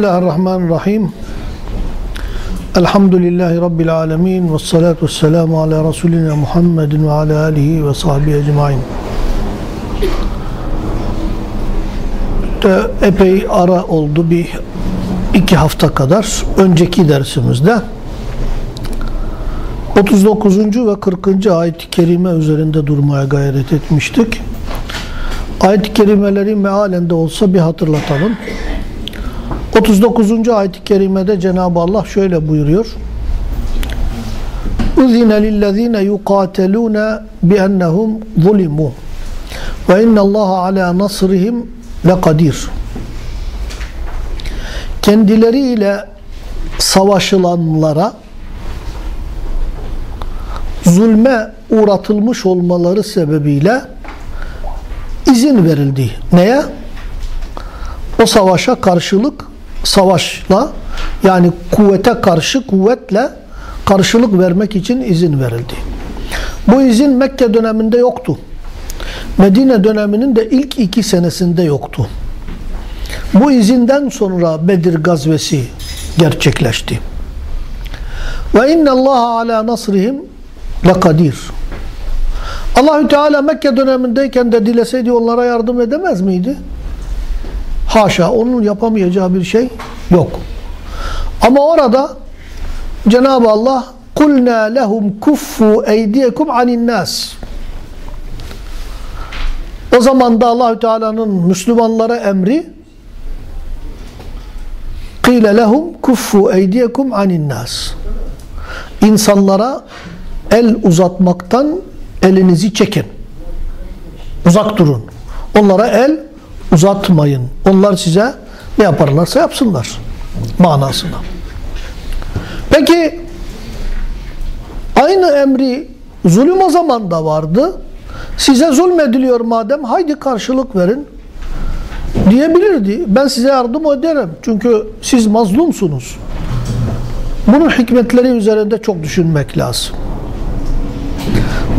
Bismillahirrahmanirrahim. Elhamdülillahi Rabbil alemin. Ve salatu ve selamu ala Resulina Muhammedin ve ala alihi ve sahbihi ecmain. Epey ara oldu bir iki hafta kadar. Önceki dersimizde 39. ve 40. ayet-i kerime üzerinde durmaya gayret etmiştik. Ayet-i kerimeleri mealen de olsa bir hatırlatalım. 39. ayet-i kerimede Cenab-ı Allah şöyle buyuruyor. اُذِنَ لِلَّذ۪ينَ يُقَاتَلُونَ بِأَنَّهُمْ ظُلِمُوا وَاِنَّ اللّٰهَ عَلَى نَصْرِهِمْ لَقَدِيرٌ Kendileriyle savaşılanlara zulme uğratılmış olmaları sebebiyle izin verildi. Neye? O savaşa karşılık savaşla yani kuvvete karşı kuvvetle karşılık vermek için izin verildi. Bu izin Mekke döneminde yoktu. Medine döneminin de ilk iki senesinde yoktu. Bu izinden sonra Bedir gazvesi gerçekleşti. Ve inna Allah ala nasrihim lekadir. Allahü Teala Mekke dönemindeyken de dileseydi onlara yardım edemez miydi? Haşa onun yapamayacağı bir şey yok. Ama orada Cenab-ı Allah kulna lehum kuffu eydiyekum anin nas. O zaman da Allahü Teala'nın Müslümanlara emri kıyle lehum kuffu eydiyekum anin nas. İnsanlara el uzatmaktan elinizi çekin. Uzak durun. Onlara el uzatmayın. Onlar size ne yaparlarsa yapsınlar. Manasına. Peki aynı emri zulüm o zaman da vardı. Size zulmediliyor madem haydi karşılık verin diyebilirdi. Ben size yardım ederim. Çünkü siz mazlumsunuz. Bunun hikmetleri üzerinde çok düşünmek lazım.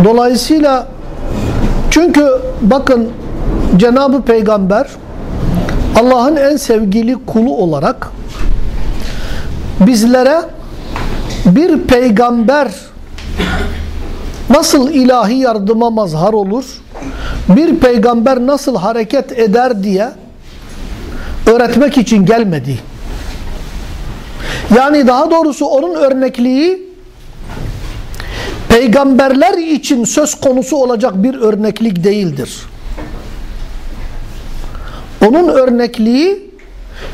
Dolayısıyla çünkü bakın Cenab-ı Peygamber Allah'ın en sevgili kulu olarak bizlere bir peygamber nasıl ilahi yardıma mazhar olur, bir peygamber nasıl hareket eder diye öğretmek için gelmedi. Yani daha doğrusu onun örnekliği peygamberler için söz konusu olacak bir örneklik değildir. Onun örnekliği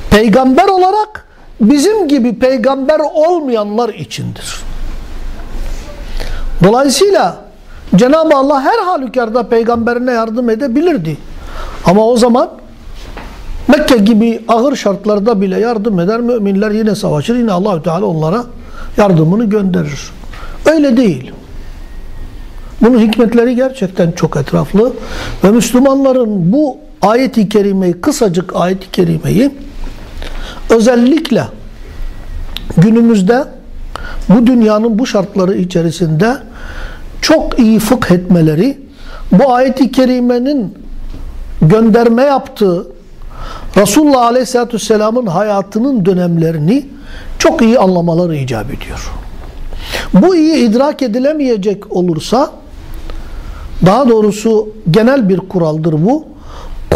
peygamber olarak bizim gibi peygamber olmayanlar içindir. Dolayısıyla Cenab-ı Allah her halükarda peygamberine yardım edebilirdi. Ama o zaman Mekke gibi ağır şartlarda bile yardım eder. Müminler yine savaşır. Yine Allahü Teala onlara yardımını gönderir. Öyle değil. Bunun hikmetleri gerçekten çok etraflı ve Müslümanların bu ayet-i kerimeyi, kısacık ayet-i kerimeyi özellikle günümüzde bu dünyanın bu şartları içerisinde çok iyi fıkh etmeleri, bu ayet-i kerimenin gönderme yaptığı Resulullah Aleyhisselatü Vesselam'ın hayatının dönemlerini çok iyi anlamaları icap ediyor. Bu iyi idrak edilemeyecek olursa daha doğrusu genel bir kuraldır bu.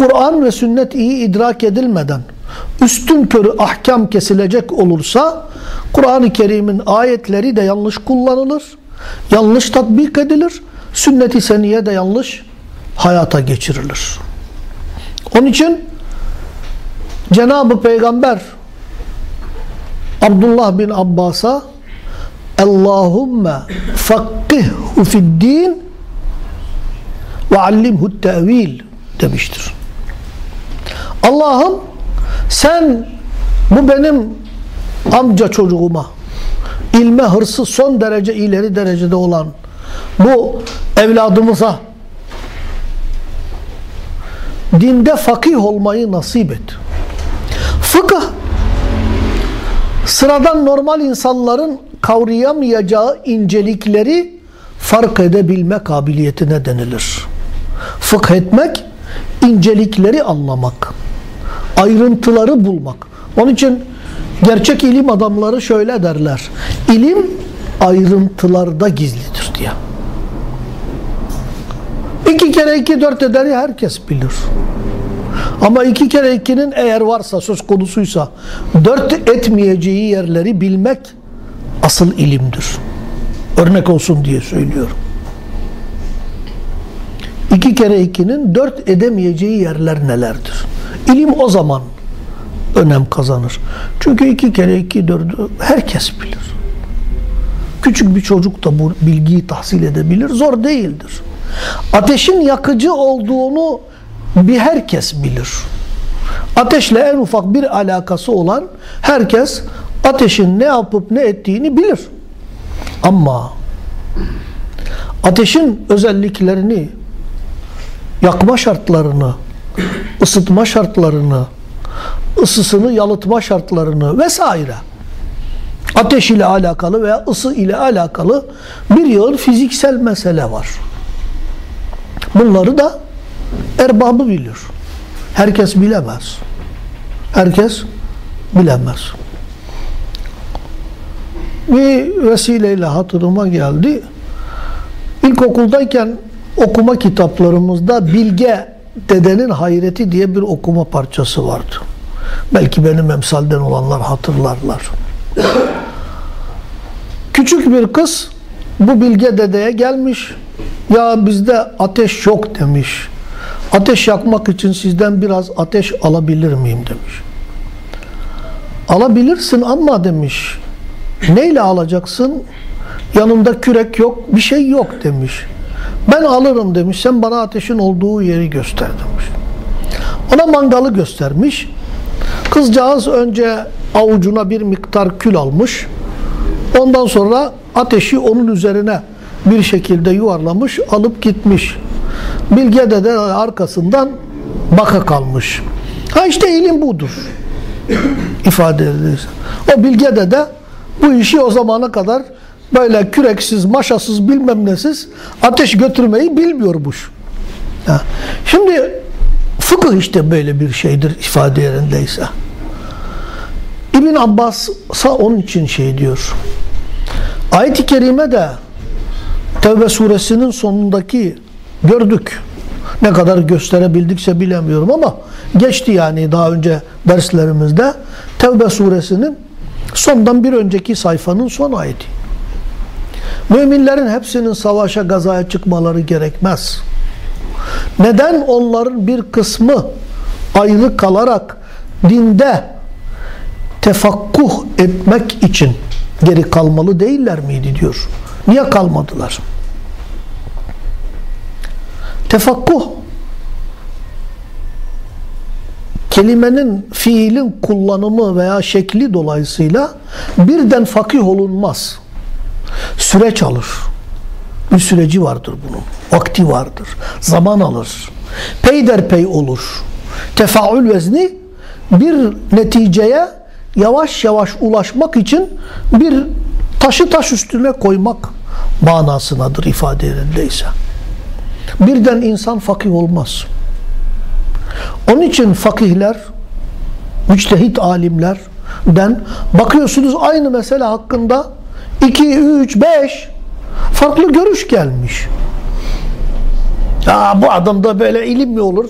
Kur'an ve sünnet iyi idrak edilmeden üstün körü ahkam kesilecek olursa Kur'an-ı Kerim'in ayetleri de yanlış kullanılır, yanlış tatbik edilir, sünnet-i seniye de yanlış hayata geçirilir. Onun için Cenab-ı Peygamber Abdullah bin Abbas'a Allahümme fakkihhu fid-din ve allimhu tevil demiştir. Allah'ım sen bu benim amca çocuğuma ilme hırsı son derece ileri derecede olan bu evladımıza dinde fakih olmayı nasip et. Fıkıh sıradan normal insanların kavrayamayacağı incelikleri fark edebilme kabiliyetine denilir. Fıkh etmek, incelikleri anlamak, ayrıntıları bulmak. Onun için gerçek ilim adamları şöyle derler. İlim ayrıntılarda gizlidir diye. İki kere iki dört ederi herkes bilir. Ama iki kere ikinin eğer varsa söz konusuysa dört etmeyeceği yerleri bilmek asıl ilimdir. Örnek olsun diye söylüyorum. İki kere ikinin dört edemeyeceği yerler nelerdir? İlim o zaman önem kazanır. Çünkü iki kere iki dördü herkes bilir. Küçük bir çocuk da bu bilgiyi tahsil edebilir. Zor değildir. Ateşin yakıcı olduğunu bir herkes bilir. Ateşle en ufak bir alakası olan herkes ateşin ne yapıp ne ettiğini bilir. Ama ateşin özelliklerini, yakma şartlarını, ısıtma şartlarını, ısısını yalıtma şartlarını vesaire ateş ile alakalı veya ısı ile alakalı bir yığın fiziksel mesele var. Bunları da erbabı bilir. Herkes bilemez. Herkes bilemez. Bir vesileyle hatırıma geldi. İlkokuldayken okuma kitaplarımızda Bilge Dedenin Hayreti diye bir okuma parçası vardı. Belki benim emsalden olanlar hatırlarlar. Küçük bir kız bu Bilge Dede'ye gelmiş. Ya bizde ateş yok demiş. Ateş yakmak için sizden biraz ateş alabilir miyim demiş. Alabilirsin ama demiş. Neyle alacaksın? Yanımda kürek yok, bir şey yok demiş. Ben alırım demiş. Sen bana ateşin olduğu yeri göster demiş. Ona mangalı göstermiş. Kızcağız önce avucuna bir miktar kül almış. Ondan sonra ateşi onun üzerine bir şekilde yuvarlamış, alıp gitmiş. Bilge de de arkasından baka kalmış. Ha işte ilim budur. ifade edilir. O Bilge de de bu işi o zamana kadar böyle küreksiz, maşasız, bilmem nesiz ateş götürmeyi bilmiyormuş. Ha. Şimdi fıkıh işte böyle bir şeydir ifade yerindeyse. İbn Abbas onun için şey diyor. Ayet-i Kerime de Tevbe suresinin sonundaki gördük. Ne kadar gösterebildikse bilemiyorum ama geçti yani daha önce derslerimizde Tevbe suresinin sondan bir önceki sayfanın son ayeti. Müminlerin hepsinin savaşa gazaya çıkmaları gerekmez. Neden onların bir kısmı ayrı kalarak dinde tefakkuh etmek için geri kalmalı değiller miydi diyor. Niye kalmadılar? Tefakkuh kelimenin fiilin kullanımı veya şekli dolayısıyla birden fakih olunmaz. Süreç alır. Bir süreci vardır bunun. Vakti vardır. Zaman alır. Peyderpey olur. Tefaül vezni bir neticeye yavaş yavaş ulaşmak için bir taşı taş üstüne koymak manasınadır ifade yerindeyse. Birden insan fakih olmaz. Onun için fakihler, müçtehit alimlerden bakıyorsunuz aynı mesele hakkında 2, 3, 5 farklı görüş gelmiş. Ya bu adamda böyle ilim mi olur?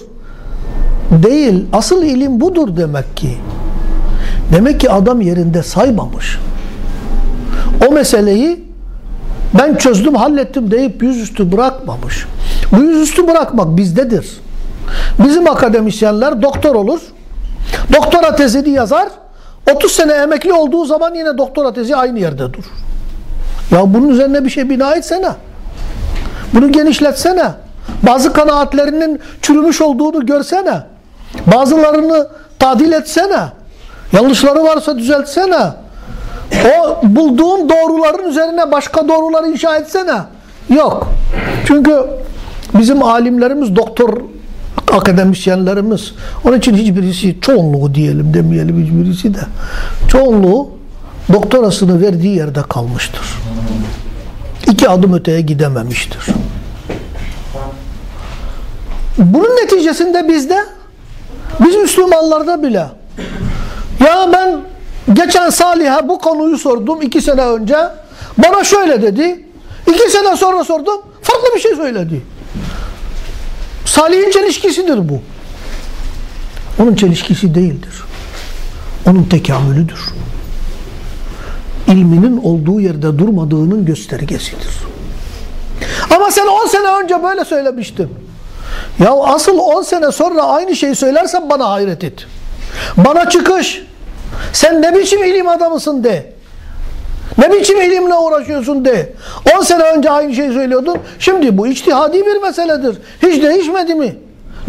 Değil. Asıl ilim budur demek ki. Demek ki adam yerinde saymamış. O meseleyi ben çözdüm, hallettim deyip yüzüstü bırakmamış. Bu yüzüstü bırakmak bizdedir. Bizim akademisyenler doktor olur. Doktora tezini yazar. 30 sene emekli olduğu zaman yine doktora tezi aynı yerde durur. Ya bunun üzerine bir şey bina etsene. Bunu genişletsene. Bazı kanaatlerinin çürümüş olduğunu görsene. Bazılarını tadil etsene. Yanlışları varsa düzeltsene. O bulduğun doğruların üzerine başka doğruları inşa etsene. Yok. Çünkü bizim alimlerimiz doktor akademisyenlerimiz onun için hiçbirisi çoğunluğu diyelim demeyelim hiçbirisi de çoğunluğu doktorasını verdiği yerde kalmıştır. İki adım öteye gidememiştir. Bunun neticesinde bizde biz Müslümanlarda bile Ya ben geçen Salih'e bu konuyu sordum iki sene önce. Bana şöyle dedi. İki sene sonra sordum. Farklı bir şey söyledi. Salih'in çelişkisidir bu. Onun çelişkisi değildir. Onun tekamülüdür. İlminin olduğu yerde durmadığının göstergesidir. Ama sen 10 sene önce böyle söylemiştin. Ya asıl 10 sene sonra aynı şeyi söylersen bana hayret et. Bana çıkış. Sen ne biçim ilim adamısın de. Ne biçim ilimle uğraşıyorsun de. 10 sene önce aynı şeyi söylüyordun. Şimdi bu içtihadi bir meseledir. Hiç değişmedi mi?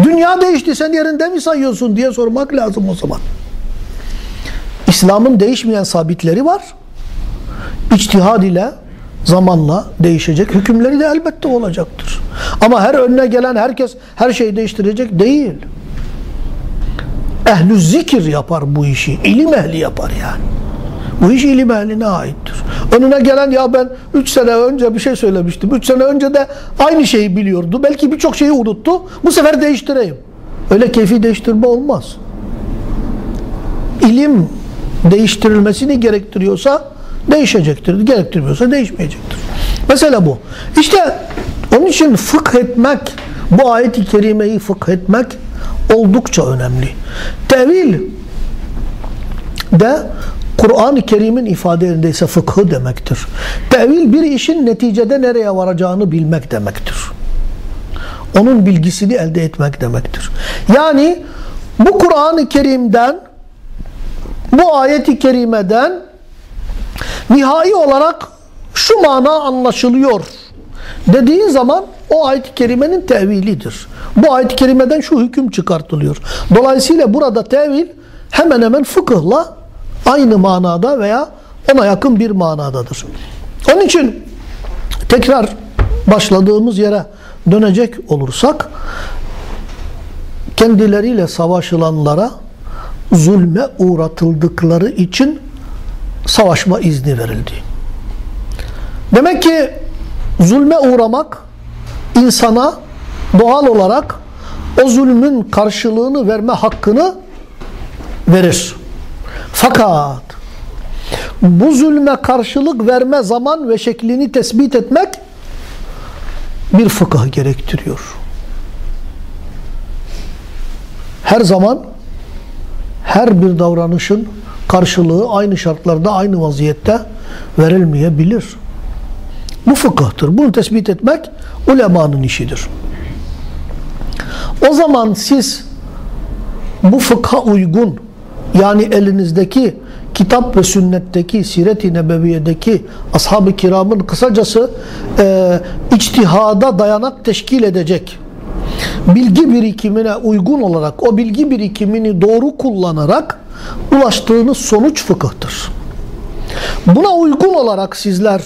Dünya değişti sen yerinde mi sayıyorsun diye sormak lazım o zaman. İslam'ın değişmeyen sabitleri var. İçtihad ile zamanla değişecek. Hükümleri de elbette olacaktır. Ama her önüne gelen herkes her şeyi değiştirecek değil. Ehlü zikir yapar bu işi. İlim ehli yapar yani. Bu iş ilim ehline aittir. Önüne gelen ya ben 3 sene önce bir şey söylemiştim. 3 sene önce de aynı şeyi biliyordu. Belki birçok şeyi unuttu. Bu sefer değiştireyim. Öyle keyfi değiştirme olmaz. İlim değiştirilmesini gerektiriyorsa değişecektir. Gerektirmiyorsa değişmeyecektir. Mesela bu. İşte onun için fıkh etmek, bu ayeti kerimeyi fıkh etmek oldukça önemli. Tevil de Kur'an-ı Kerim'in ifadelerindeyse fıkhı demektir. Tevil bir işin neticede nereye varacağını bilmek demektir. Onun bilgisini elde etmek demektir. Yani bu Kur'an-ı Kerim'den bu ayeti kerimeden nihai olarak şu mana anlaşılıyor dediğin zaman o ayet-i kerimenin tevilidir. Bu ayet-i kerimeden şu hüküm çıkartılıyor. Dolayısıyla burada tevil hemen hemen fıkıhla aynı manada veya ona yakın bir manadadır. Onun için tekrar başladığımız yere dönecek olursak kendileriyle savaşılanlara zulme uğratıldıkları için savaşma izni verildi. Demek ki zulme uğramak insana doğal olarak o zulmün karşılığını verme hakkını verir. Fakat bu zulme karşılık verme zaman ve şeklini tespit etmek bir fıkıh gerektiriyor. Her zaman her bir davranışın karşılığı aynı şartlarda, aynı vaziyette verilmeyebilir. Bu fıkıhtır. Bunu tespit etmek ulemanın işidir. O zaman siz bu fıkha uygun yani elinizdeki kitap ve sünnetteki, siret-i nebeviyedeki ashab-ı kiramın kısacası e, içtihada dayanak teşkil edecek bilgi birikimine uygun olarak o bilgi birikimini doğru kullanarak ulaştığınız sonuç fıkıhtır. Buna uygun olarak sizler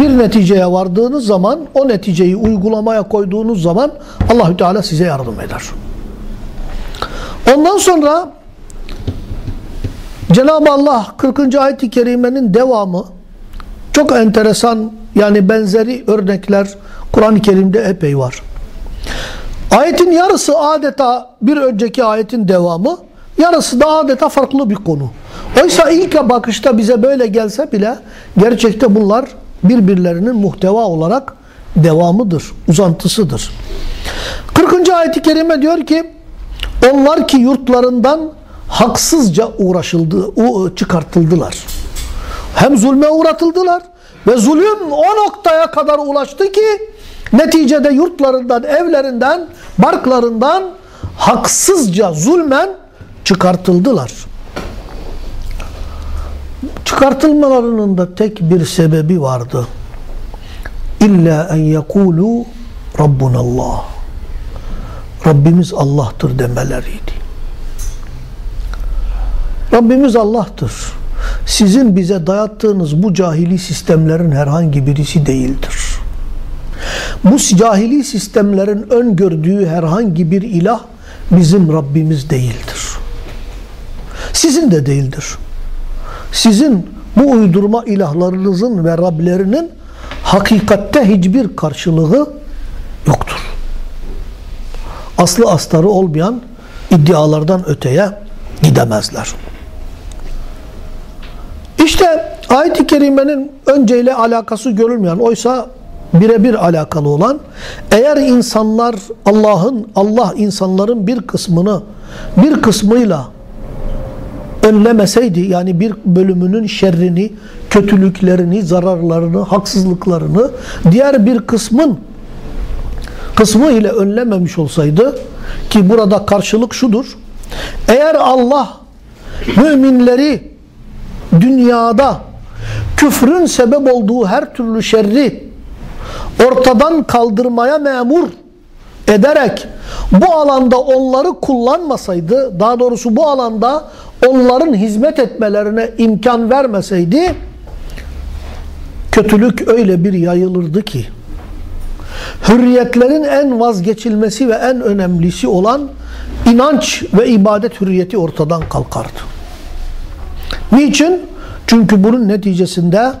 bir neticeye vardığınız zaman o neticeyi uygulamaya koyduğunuz zaman Allahü Teala size yardım eder. Ondan sonra Cenab-ı Allah 40. ayet-i kerimenin devamı çok enteresan yani benzeri örnekler Kur'an-ı Kerim'de epey var. Ayetin yarısı adeta bir önceki ayetin devamı, yarısı da adeta farklı bir konu. Oysa ilk bakışta bize böyle gelse bile gerçekte bunlar birbirlerinin muhteva olarak devamıdır, uzantısıdır. 40. ayet-i kerime diyor ki onlar ki yurtlarından haksızca uğraşıldı, çıkartıldılar. Hem zulme uğratıldılar ve zulüm o noktaya kadar ulaştı ki neticede yurtlarından, evlerinden, barklarından haksızca zulmen çıkartıldılar. Çıkartılmalarının da tek bir sebebi vardı. İlla en yekulu Rabbunallah. Rabbimiz Allah'tır demeleriydi. Rabbimiz Allah'tır. Sizin bize dayattığınız bu cahili sistemlerin herhangi birisi değildir. Bu cahili sistemlerin öngördüğü herhangi bir ilah bizim Rabbimiz değildir. Sizin de değildir. Sizin bu uydurma ilahlarınızın ve Rablerinin hakikatte hiçbir karşılığı yoktur. Aslı astarı olmayan iddialardan öteye gidemezler. İşte ayet-i kerimenin önceyle alakası görülmeyen oysa birebir alakalı olan eğer insanlar Allah'ın Allah insanların bir kısmını bir kısmıyla önlemeseydi yani bir bölümünün şerrini, kötülüklerini, zararlarını, haksızlıklarını diğer bir kısmın kısmı ile önlememiş olsaydı ki burada karşılık şudur. Eğer Allah müminleri dünyada küfrün sebep olduğu her türlü şerri ortadan kaldırmaya memur ederek bu alanda onları kullanmasaydı, daha doğrusu bu alanda onların hizmet etmelerine imkan vermeseydi, kötülük öyle bir yayılırdı ki, hürriyetlerin en vazgeçilmesi ve en önemlisi olan inanç ve ibadet hürriyeti ortadan kalkardı. Niçin? Çünkü bunun neticesinde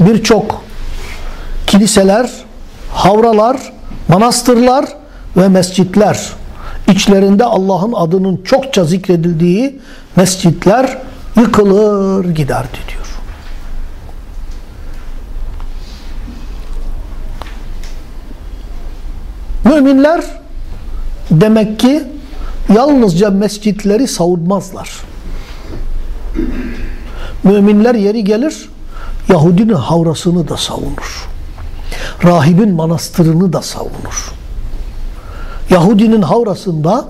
birçok kiliseler, havralar, manastırlar ve mescitler, içlerinde Allah'ın adının çokça zikredildiği mescitler yıkılır giderdi diyor. Müminler demek ki yalnızca mescitleri savunmazlar. Müminler yeri gelir Yahudinin havrasını da savunur. Rahibin manastırını da savunur. Yahudinin havrasında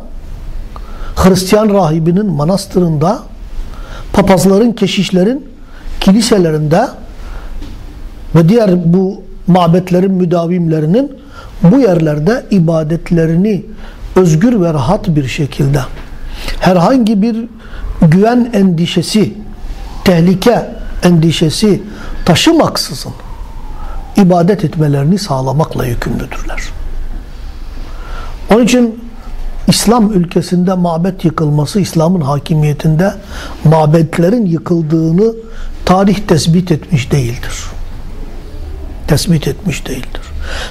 Hristiyan rahibinin manastırında papazların, keşişlerin kiliselerinde ve diğer bu mabetlerin müdavimlerinin bu yerlerde ibadetlerini özgür ve rahat bir şekilde herhangi bir güven endişesi, tehlike endişesi taşımaksızın ibadet etmelerini sağlamakla yükümlüdürler. Onun için İslam ülkesinde mabet yıkılması, İslam'ın hakimiyetinde mabetlerin yıkıldığını tarih tespit etmiş değildir. Tespit etmiş değildir.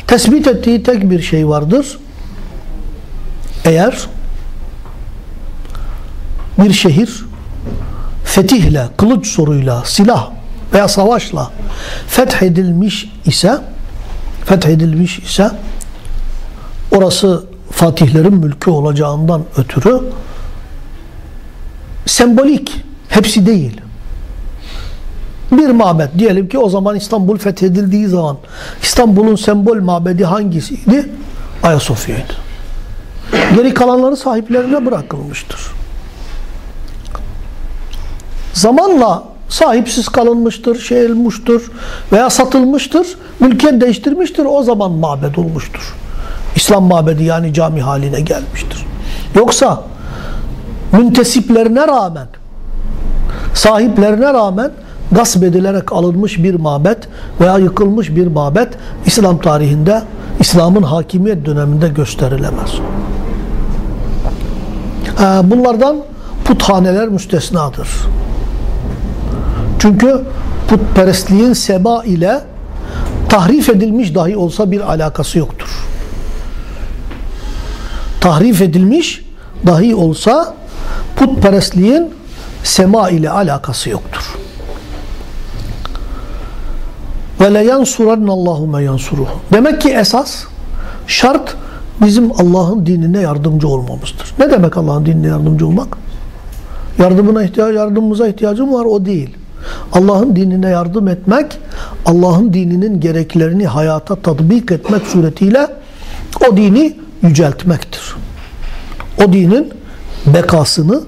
Tespit ettiği tek bir şey vardır. Eğer bir şehir fetihle, kılıç soruyla, silah veya savaşla fethedilmiş ise fethedilmiş ise orası fatihlerin mülkü olacağından ötürü sembolik hepsi değil. Bir mabet diyelim ki o zaman İstanbul fethedildiği zaman İstanbul'un sembol mabedi hangisiydi? Ayasofya'ydı. Geri kalanları sahiplerine bırakılmıştır. Zamanla sahipsiz kalınmıştır, şey olmuştur veya satılmıştır, mülkiyet değiştirmiştir, o zaman mabed olmuştur. İslam mabedi yani cami haline gelmiştir. Yoksa müntesiplerine rağmen, sahiplerine rağmen gasp edilerek alınmış bir mabet veya yıkılmış bir mabet İslam tarihinde, İslam'ın hakimiyet döneminde gösterilemez. Bunlardan puthaneler müstesnadır. Çünkü putperestliğin seba ile tahrif edilmiş dahi olsa bir alakası yoktur. Tahrif edilmiş dahi olsa putperestliğin sema ile alakası yoktur. Ve le yansurannallahu me yansuruhu. Demek ki esas şart bizim Allah'ın dinine yardımcı olmamızdır. Ne demek Allah'ın dinine yardımcı olmak? Yardımına ihtiyaç, yardımımıza ihtiyacım var o değil. Allah'ın dinine yardım etmek, Allah'ın dininin gereklerini hayata tatbik etmek suretiyle o dini yüceltmektir. O dinin bekasını,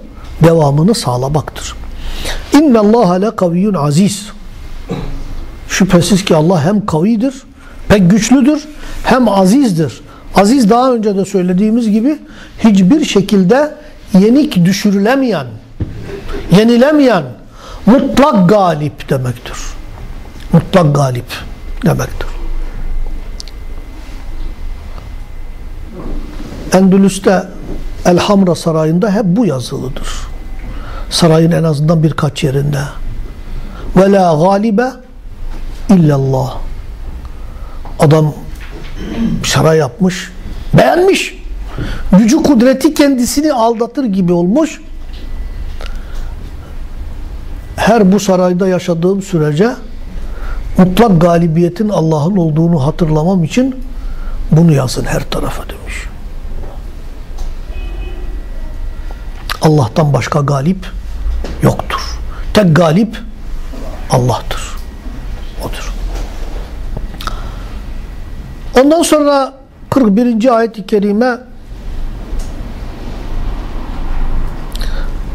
devamını sağlamaktır. İnne Allah le kaviyyun aziz. Şüphesiz ki Allah hem kavidir, pek güçlüdür, hem azizdir. Aziz daha önce de söylediğimiz gibi hiçbir şekilde yenik düşürülemeyen, yenilemeyen, mutlak galip demektir. Mutlak galip demektir. Endülüs'te Elhamra Sarayı'nda hep bu yazılıdır. Sarayın en azından birkaç yerinde. Ve la galibe illallah. Adam saray yapmış, beğenmiş. Gücü kudreti kendisini aldatır gibi olmuş. her bu sarayda yaşadığım sürece mutlak galibiyetin Allah'ın olduğunu hatırlamam için bunu yazın her tarafa demiş. Allah'tan başka galip yoktur. Tek galip Allah'tır. Odur. Ondan sonra 41. ayet-i kerime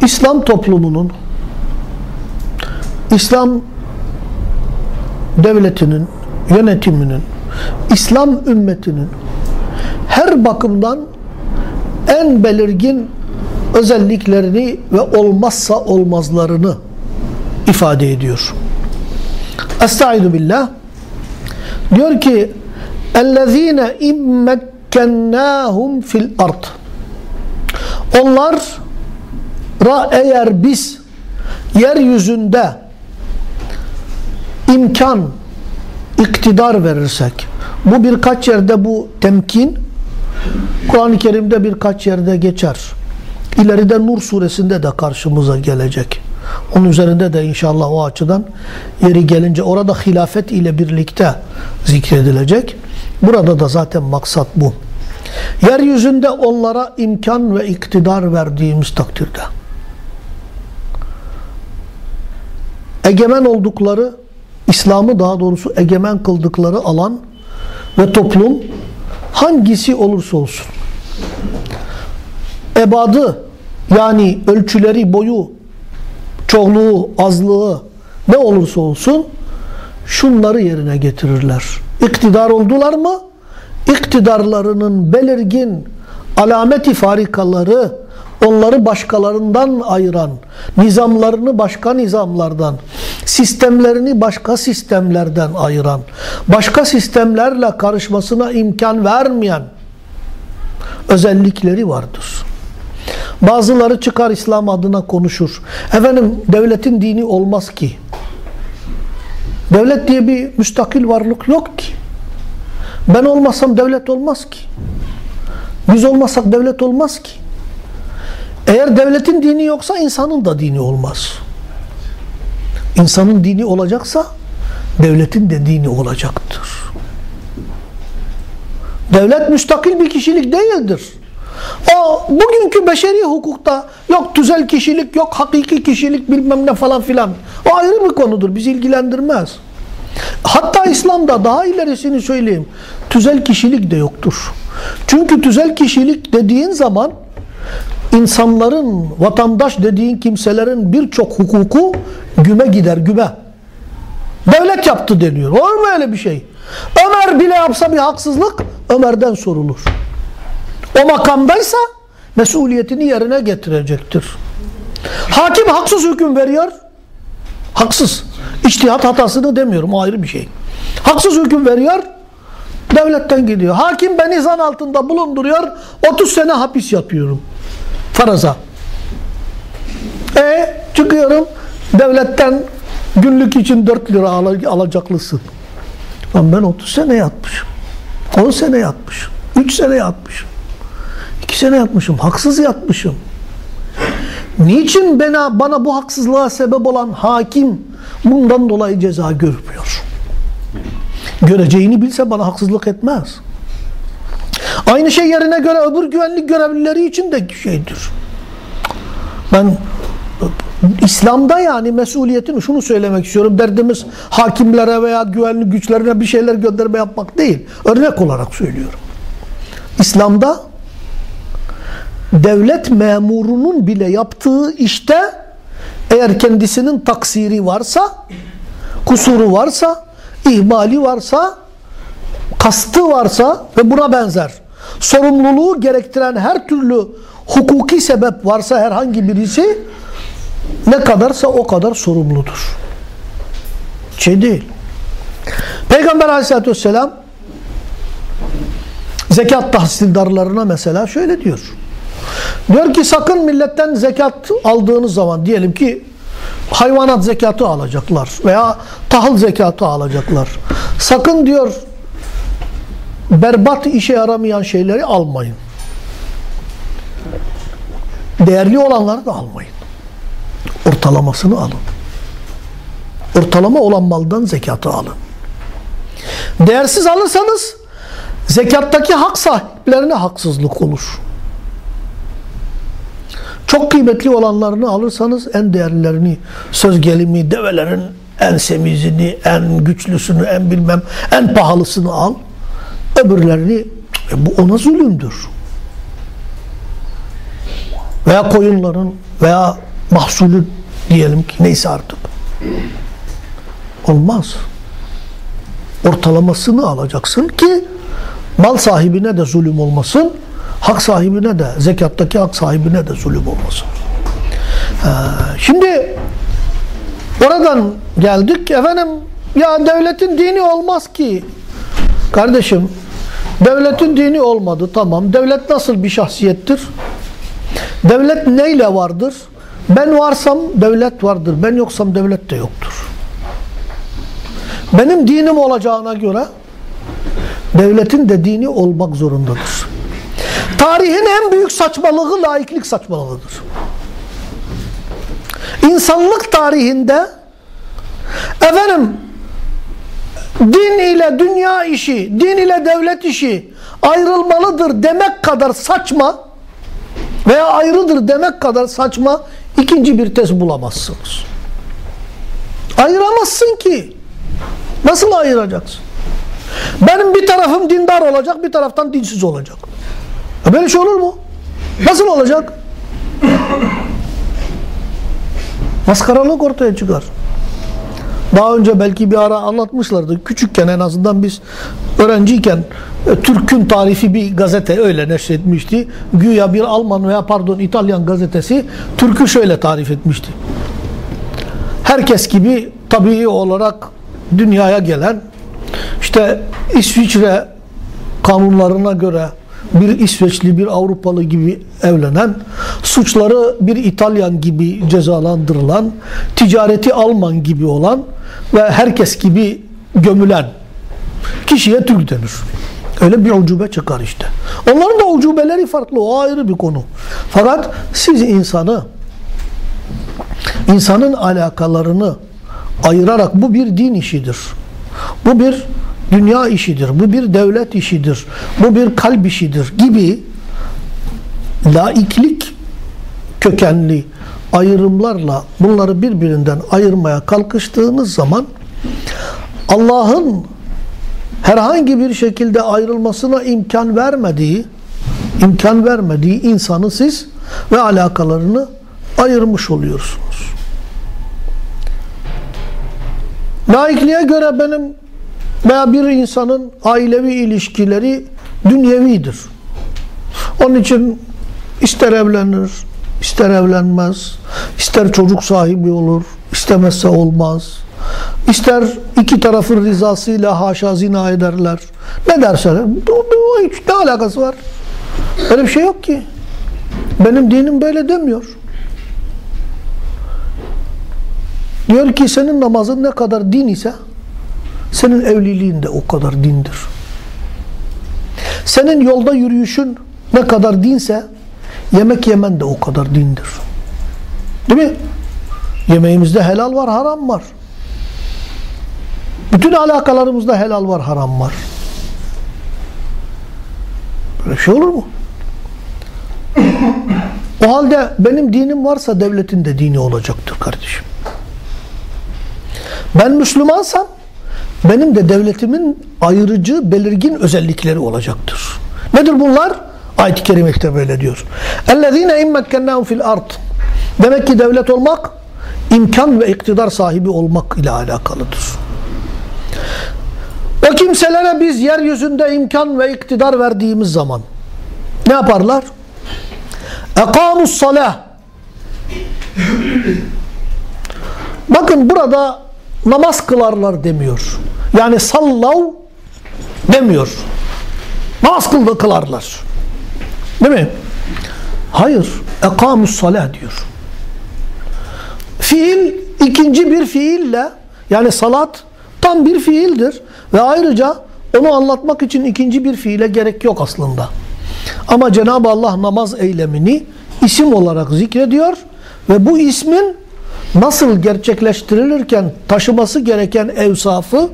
İslam toplumunun İslam devletinin yönetiminin İslam ümmetinin her bakımdan en belirgin özelliklerini ve olmazsa olmazlarını ifade ediyor. Estaizu billah diyor ki اَلَّذ۪ينَ اِمَّكَّنَّاهُمْ fil ard Onlar eğer biz yeryüzünde imkan, iktidar verirsek bu birkaç yerde bu temkin Kur'an-ı Kerim'de birkaç yerde geçer. İleride Nur suresinde de karşımıza gelecek. Onun üzerinde de inşallah o açıdan yeri gelince orada hilafet ile birlikte zikredilecek. Burada da zaten maksat bu. Yeryüzünde onlara imkan ve iktidar verdiğimiz takdirde egemen oldukları İslam'ı daha doğrusu egemen kıldıkları alan ve toplum hangisi olursa olsun ebadı yani ölçüleri, boyu, çoğluğu, azlığı ne olursa olsun şunları yerine getirirler. İktidar oldular mı? İktidarlarının belirgin alameti farikaları onları başkalarından ayıran, nizamlarını başka nizamlardan, sistemlerini başka sistemlerden ayıran, başka sistemlerle karışmasına imkan vermeyen özellikleri vardır. Bazıları çıkar İslam adına konuşur. Efendim devletin dini olmaz ki. Devlet diye bir müstakil varlık yok ki. Ben olmasam devlet olmaz ki. Biz olmasak devlet olmaz ki. Eğer devletin dini yoksa insanın da dini olmaz. İnsanın dini olacaksa devletin de dini olacaktır. Devlet müstakil bir kişilik değildir. O bugünkü beşeri hukukta yok tüzel kişilik, yok hakiki kişilik bilmem ne falan filan. O ayrı bir konudur. Bizi ilgilendirmez. Hatta İslam'da daha ilerisini söyleyeyim. Tüzel kişilik de yoktur. Çünkü tüzel kişilik dediğin zaman insanların, vatandaş dediğin kimselerin birçok hukuku güme gider, güme. Devlet yaptı deniyor. Olur mu öyle bir şey? Ömer bile yapsa bir haksızlık Ömer'den sorulur. O makamdaysa mesuliyetini yerine getirecektir. Hakim haksız hüküm veriyor. Haksız. İçtihat hatasını demiyorum. Ayrı bir şey. Haksız hüküm veriyor. Devletten gidiyor. Hakim beni zan altında bulunduruyor. 30 sene hapis yapıyorum. Faraza. E çıkıyorum. Devletten günlük için 4 lira al alacaklısın. Ben 30 sene yatmışım. 10 sene yatmışım. 3 sene yatmışım. İki sene yatmışım. Haksız yatmışım. Niçin bana, bana bu haksızlığa sebep olan hakim bundan dolayı ceza görmüyor? Göreceğini bilse bana haksızlık etmez. Aynı şey yerine göre öbür güvenlik görevlileri için de şeydir. Ben İslam'da yani mesuliyetini şunu söylemek istiyorum. Derdimiz hakimlere veya güvenlik güçlerine bir şeyler gönderme yapmak değil. Örnek olarak söylüyorum. İslam'da devlet memurunun bile yaptığı işte eğer kendisinin taksiri varsa, kusuru varsa, ihmali varsa, kastı varsa ve buna benzer sorumluluğu gerektiren her türlü hukuki sebep varsa herhangi birisi ne kadarsa o kadar sorumludur. Şey değil. Peygamber aleyhissalatü vesselam zekat tahsildarlarına mesela şöyle diyor. Diyor ki sakın milletten zekat aldığınız zaman diyelim ki hayvanat zekatı alacaklar veya tahıl zekatı alacaklar. Sakın diyor berbat işe yaramayan şeyleri almayın. Değerli olanları da almayın. Ortalamasını alın. Ortalama olan maldan zekatı alın. Değersiz alırsanız zekattaki hak sahiplerine haksızlık olur. Çok kıymetli olanlarını alırsanız en değerlilerini, söz gelimi, develerin en semizini, en güçlüsünü, en bilmem, en pahalısını al. Öbürlerini, e bu ona zulümdür. Veya koyunların veya mahsulü diyelim ki neyse artık. Olmaz. Ortalamasını alacaksın ki mal sahibine de zulüm olmasın, hak sahibine de, zekattaki hak sahibine de zulüm olmasın. Ee, şimdi oradan geldik. Efendim ya devletin dini olmaz ki. Kardeşim devletin dini olmadı tamam. Devlet nasıl bir şahsiyettir? Devlet neyle vardır? Ben varsam devlet vardır. Ben yoksam devlet de yoktur. Benim dinim olacağına göre devletin de dini olmak zorundadır. Tarihin en büyük saçmalığı laiklik saçmalığıdır. İnsanlık tarihinde efendim din ile dünya işi, din ile devlet işi ayrılmalıdır demek kadar saçma veya ayrıdır demek kadar saçma ikinci bir tez bulamazsınız. Ayıramazsın ki. Nasıl ayıracaksın? Benim bir tarafım dindar olacak, bir taraftan dinsiz olacak. Böyle şey olur mu? Nasıl olacak? Maskaralık ortaya çıkar. Daha önce belki bir ara anlatmışlardı. Küçükken en azından biz öğrenciyken e, Türk'ün tarifi bir gazete öyle neşretmişti. Güya bir Alman veya pardon İtalyan gazetesi Türk'ü şöyle tarif etmişti. Herkes gibi tabii olarak dünyaya gelen işte İsviçre kanunlarına göre bir İsveçli, bir Avrupalı gibi evlenen, suçları bir İtalyan gibi cezalandırılan, ticareti Alman gibi olan ve herkes gibi gömülen kişiye Türk denir. Öyle bir ucube çıkar işte. Onların da ucubeleri farklı. O ayrı bir konu. Fakat siz insanı insanın alakalarını ayırarak bu bir din işidir. Bu bir dünya işidir, bu bir devlet işidir, bu bir kalp işidir gibi laiklik kökenli ayrımlarla bunları birbirinden ayırmaya kalkıştığınız zaman Allah'ın herhangi bir şekilde ayrılmasına imkan vermediği imkan vermediği insanı siz ve alakalarını ayırmış oluyorsunuz. Laikliğe göre benim veya bir insanın ailevi ilişkileri dünyevidir. Onun için ister evlenir, ister evlenmez, ister çocuk sahibi olur, istemezse olmaz. İster iki tarafın rızasıyla haşa zina ederler. Ne derseler, hiç ne alakası var? Öyle bir şey yok ki. Benim dinim böyle demiyor. Diyor ki senin namazın ne kadar din ise senin evliliğin de o kadar dindir. Senin yolda yürüyüşün ne kadar dinse yemek yemen de o kadar dindir. Değil mi? Yemeğimizde helal var, haram var. Bütün alakalarımızda helal var, haram var. Böyle şey olur mu? o halde benim dinim varsa devletin de dini olacaktır kardeşim. Ben Müslümansam benim de devletimin ayrıcı, belirgin özellikleri olacaktır. Nedir bunlar? Ayet-i Kerime'de böyle diyor. اَلَّذ۪ينَ اِمَّكَّنَّهُمْ fil ard. Demek ki devlet olmak, imkan ve iktidar sahibi olmak ile alakalıdır. O kimselere biz yeryüzünde imkan ve iktidar verdiğimiz zaman ne yaparlar? اَقَامُ salah. Bakın burada namaz kılarlar demiyor. Yani sallav demiyor. Namaz kıldı kılarlar. Değil mi? Hayır. Ekamus salah diyor. Fiil ikinci bir fiille yani salat tam bir fiildir ve ayrıca onu anlatmak için ikinci bir fiile gerek yok aslında. Ama Cenab-ı Allah namaz eylemini isim olarak zikrediyor ve bu ismin nasıl gerçekleştirilirken taşıması gereken evsafı,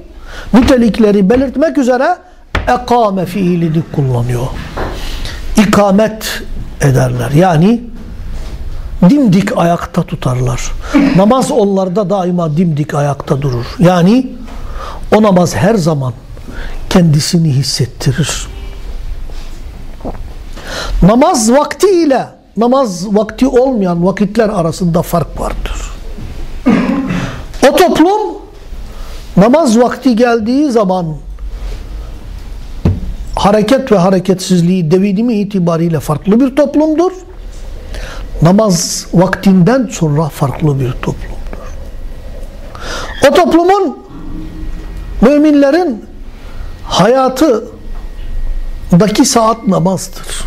nitelikleri belirtmek üzere ekame fiilini kullanıyor. İkamet ederler. Yani dimdik ayakta tutarlar. Namaz onlarda daima dimdik ayakta durur. Yani o namaz her zaman kendisini hissettirir. Namaz vakti ile namaz vakti olmayan vakitler arasında fark vardır. O toplum namaz vakti geldiği zaman hareket ve hareketsizliği devinimi itibariyle farklı bir toplumdur. Namaz vaktinden sonra farklı bir toplumdur. O toplumun müminlerin hayatındaki saat namazdır.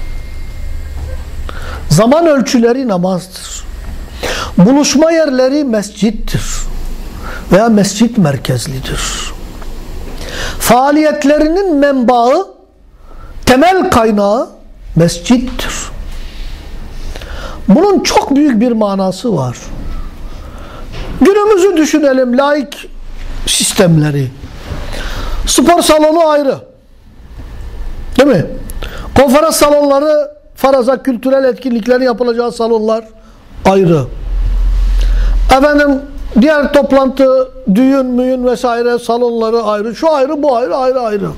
Zaman ölçüleri namazdır. Buluşma yerleri mescittir. Veya mescit merkezlidir. Faaliyetlerinin menbaı, temel kaynağı mescittir. Bunun çok büyük bir manası var. Günümüzü düşünelim, laik sistemleri. Spor salonu ayrı. Değil mi? Konferans salonları faraza kültürel etkinliklerin yapılacağı salonlar ayrı. Efendim diğer toplantı, düğün, müyün vesaire salonları ayrı. Şu ayrı, bu ayrı, ayrı ayrı.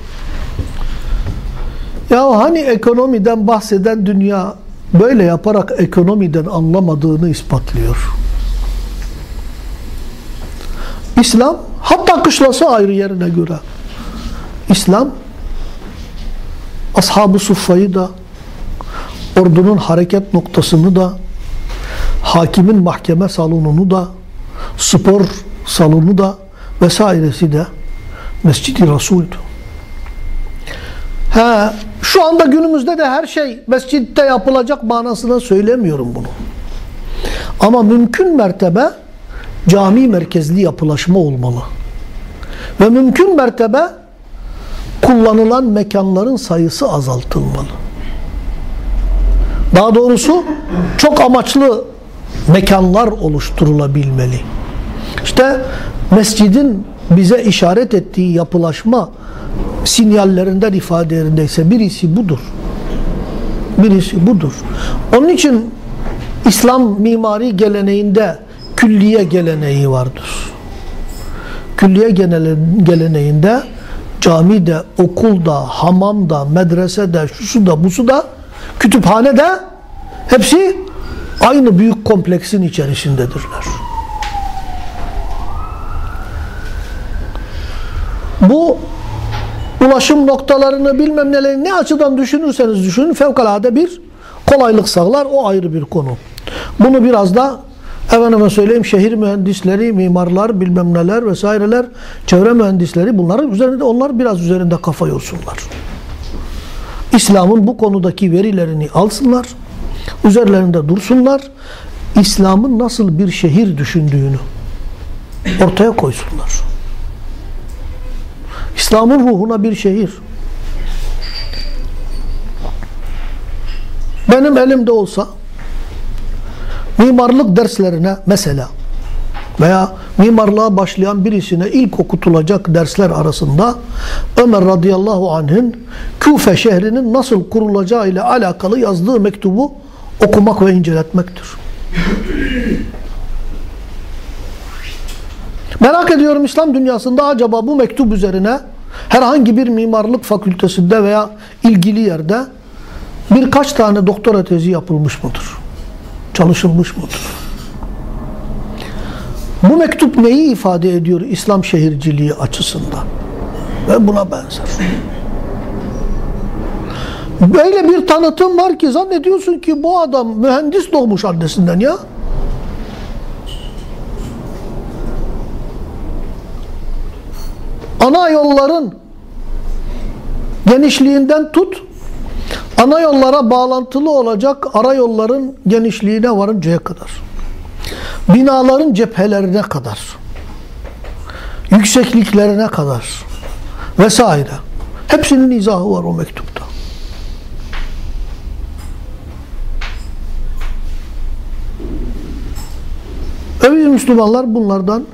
Ya hani ekonomiden bahseden dünya böyle yaparak ekonomiden anlamadığını ispatlıyor. İslam hatta kışlası ayrı yerine göre. İslam ashab-ı suffayı da ordunun hareket noktasını da hakimin mahkeme salonunu da spor salonu da vesairesi de Mescid-i Resul'dü. He, şu anda günümüzde de her şey mescitte yapılacak manasına söylemiyorum bunu. Ama mümkün mertebe cami merkezli yapılaşma olmalı. Ve mümkün mertebe kullanılan mekanların sayısı azaltılmalı. Daha doğrusu çok amaçlı mekanlar oluşturulabilmeli. İşte mescidin bize işaret ettiği yapılaşma sinyallerinden ifadelerindeyse birisi budur. Birisi budur. Onun için İslam mimari geleneğinde külliye geleneği vardır. Külliye geleneğinde camide, okulda, hamamda, medresede, şusu da, busu da, kütüphanede hepsi aynı büyük kompleksin içerisindedirler. Bu ulaşım noktalarını bilmem neleri ne açıdan düşünürseniz düşünün fevkalade bir kolaylık sağlar. O ayrı bir konu. Bunu biraz da efendime söyleyeyim şehir mühendisleri, mimarlar, bilmem neler vesaireler, çevre mühendisleri bunların üzerinde onlar biraz üzerinde kafa yorsunlar. İslam'ın bu konudaki verilerini alsınlar, üzerlerinde dursunlar, İslam'ın nasıl bir şehir düşündüğünü ortaya koysunlar. İslam'ın ruhuna bir şehir. Benim elimde olsa mimarlık derslerine mesela veya mimarlığa başlayan birisine ilk okutulacak dersler arasında Ömer radıyallahu anh'ın Küfe şehrinin nasıl kurulacağı ile alakalı yazdığı mektubu okumak ve inceletmektir. Merak ediyorum İslam dünyasında acaba bu mektup üzerine herhangi bir mimarlık fakültesinde veya ilgili yerde birkaç tane doktora tezi yapılmış mıdır? Çalışılmış mıdır? Bu mektup neyi ifade ediyor İslam şehirciliği açısından? Ve buna benzer. Böyle bir tanıtım var ki zannediyorsun ki bu adam mühendis doğmuş annesinden ya. ana yolların genişliğinden tut, ana yollara bağlantılı olacak ara yolların genişliğine varıncaya kadar, binaların cephelerine kadar, yüksekliklerine kadar vesaire. Hepsinin izahı var o mektupta. Biz Müslümanlar bunlardan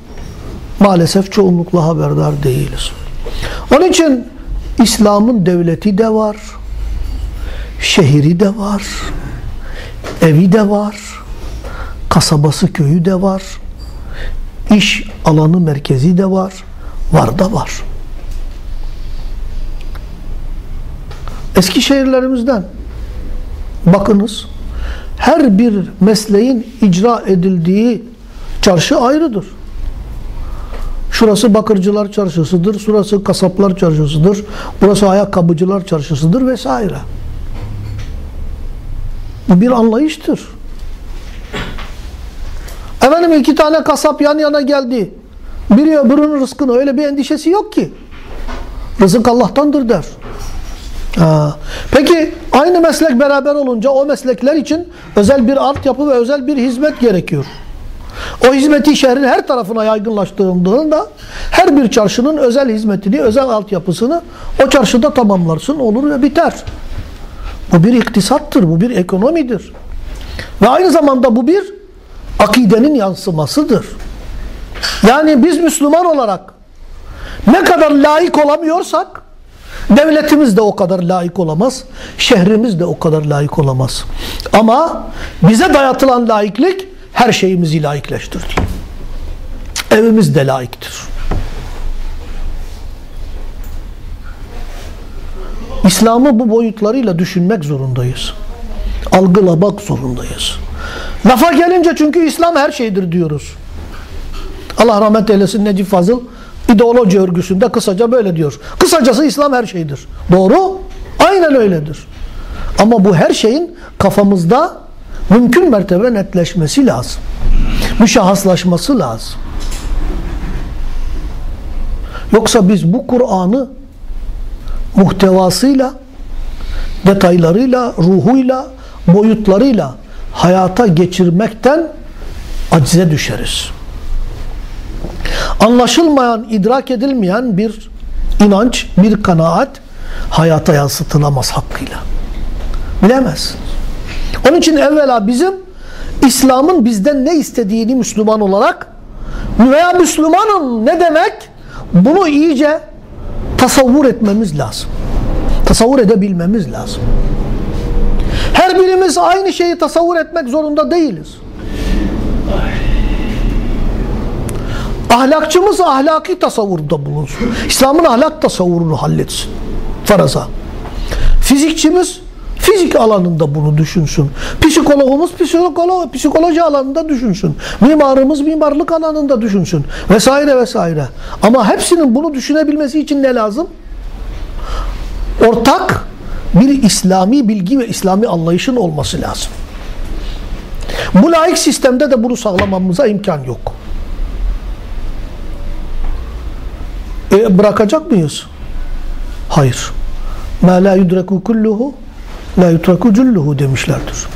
maalesef çoğunlukla haberdar değiliz. Onun için İslam'ın devleti de var, şehri de var, evi de var, kasabası köyü de var, iş alanı merkezi de var, var da var. Eski şehirlerimizden bakınız her bir mesleğin icra edildiği çarşı ayrıdır. Şurası bakırcılar çarşısıdır, şurası kasaplar çarşısıdır, burası ayakkabıcılar çarşısıdır vesaire. Bu bir anlayıştır. Efendim iki tane kasap yan yana geldi. Biri öbürünün rızkını öyle bir endişesi yok ki. Rızık Allah'tandır der. Ha. Peki aynı meslek beraber olunca o meslekler için özel bir altyapı ve özel bir hizmet gerekiyor. O hizmeti şehrin her tarafına yaygınlaştırıldığında her bir çarşının özel hizmetini, özel altyapısını o çarşıda tamamlarsın, olur ve biter. Bu bir iktisattır, bu bir ekonomidir. Ve aynı zamanda bu bir akidenin yansımasıdır. Yani biz Müslüman olarak ne kadar layık olamıyorsak devletimiz de o kadar layık olamaz, şehrimiz de o kadar layık olamaz. Ama bize dayatılan layıklık her şeyimizi layıklaştırdı. Evimiz de layıktır. İslam'ı bu boyutlarıyla düşünmek zorundayız. Algılamak zorundayız. Lafa gelince çünkü İslam her şeydir diyoruz. Allah rahmet eylesin Necip Fazıl ideoloji örgüsünde kısaca böyle diyor. Kısacası İslam her şeydir. Doğru? Aynen öyledir. Ama bu her şeyin kafamızda mümkün mertebe netleşmesi lazım. Müşahhaslaşması lazım. Yoksa biz bu Kur'an'ı muhtevasıyla, detaylarıyla, ruhuyla, boyutlarıyla hayata geçirmekten acize düşeriz. Anlaşılmayan, idrak edilmeyen bir inanç, bir kanaat hayata yansıtılamaz hakkıyla. Bilemezsiniz. Onun için evvela bizim İslam'ın bizden ne istediğini Müslüman olarak veya Müslümanın ne demek bunu iyice tasavvur etmemiz lazım. Tasavvur edebilmemiz lazım. Her birimiz aynı şeyi tasavvur etmek zorunda değiliz. Ahlakçımız ahlaki tasavvurda bulunsun. İslam'ın ahlak tasavvurunu halletsin. Faraza. Fizikçimiz fizik alanında bunu düşünsün. Psikologumuz psikolog, psikoloji alanında düşünsün. Mimarımız mimarlık alanında düşünsün. Vesaire vesaire. Ama hepsinin bunu düşünebilmesi için ne lazım? Ortak bir İslami bilgi ve İslami anlayışın olması lazım. Bu laik sistemde de bunu sağlamamıza imkan yok. E, bırakacak mıyız? Hayır. مَا لَا يُدْرَكُ كُلُّهُ la yutraku cülluhu demişlerdir.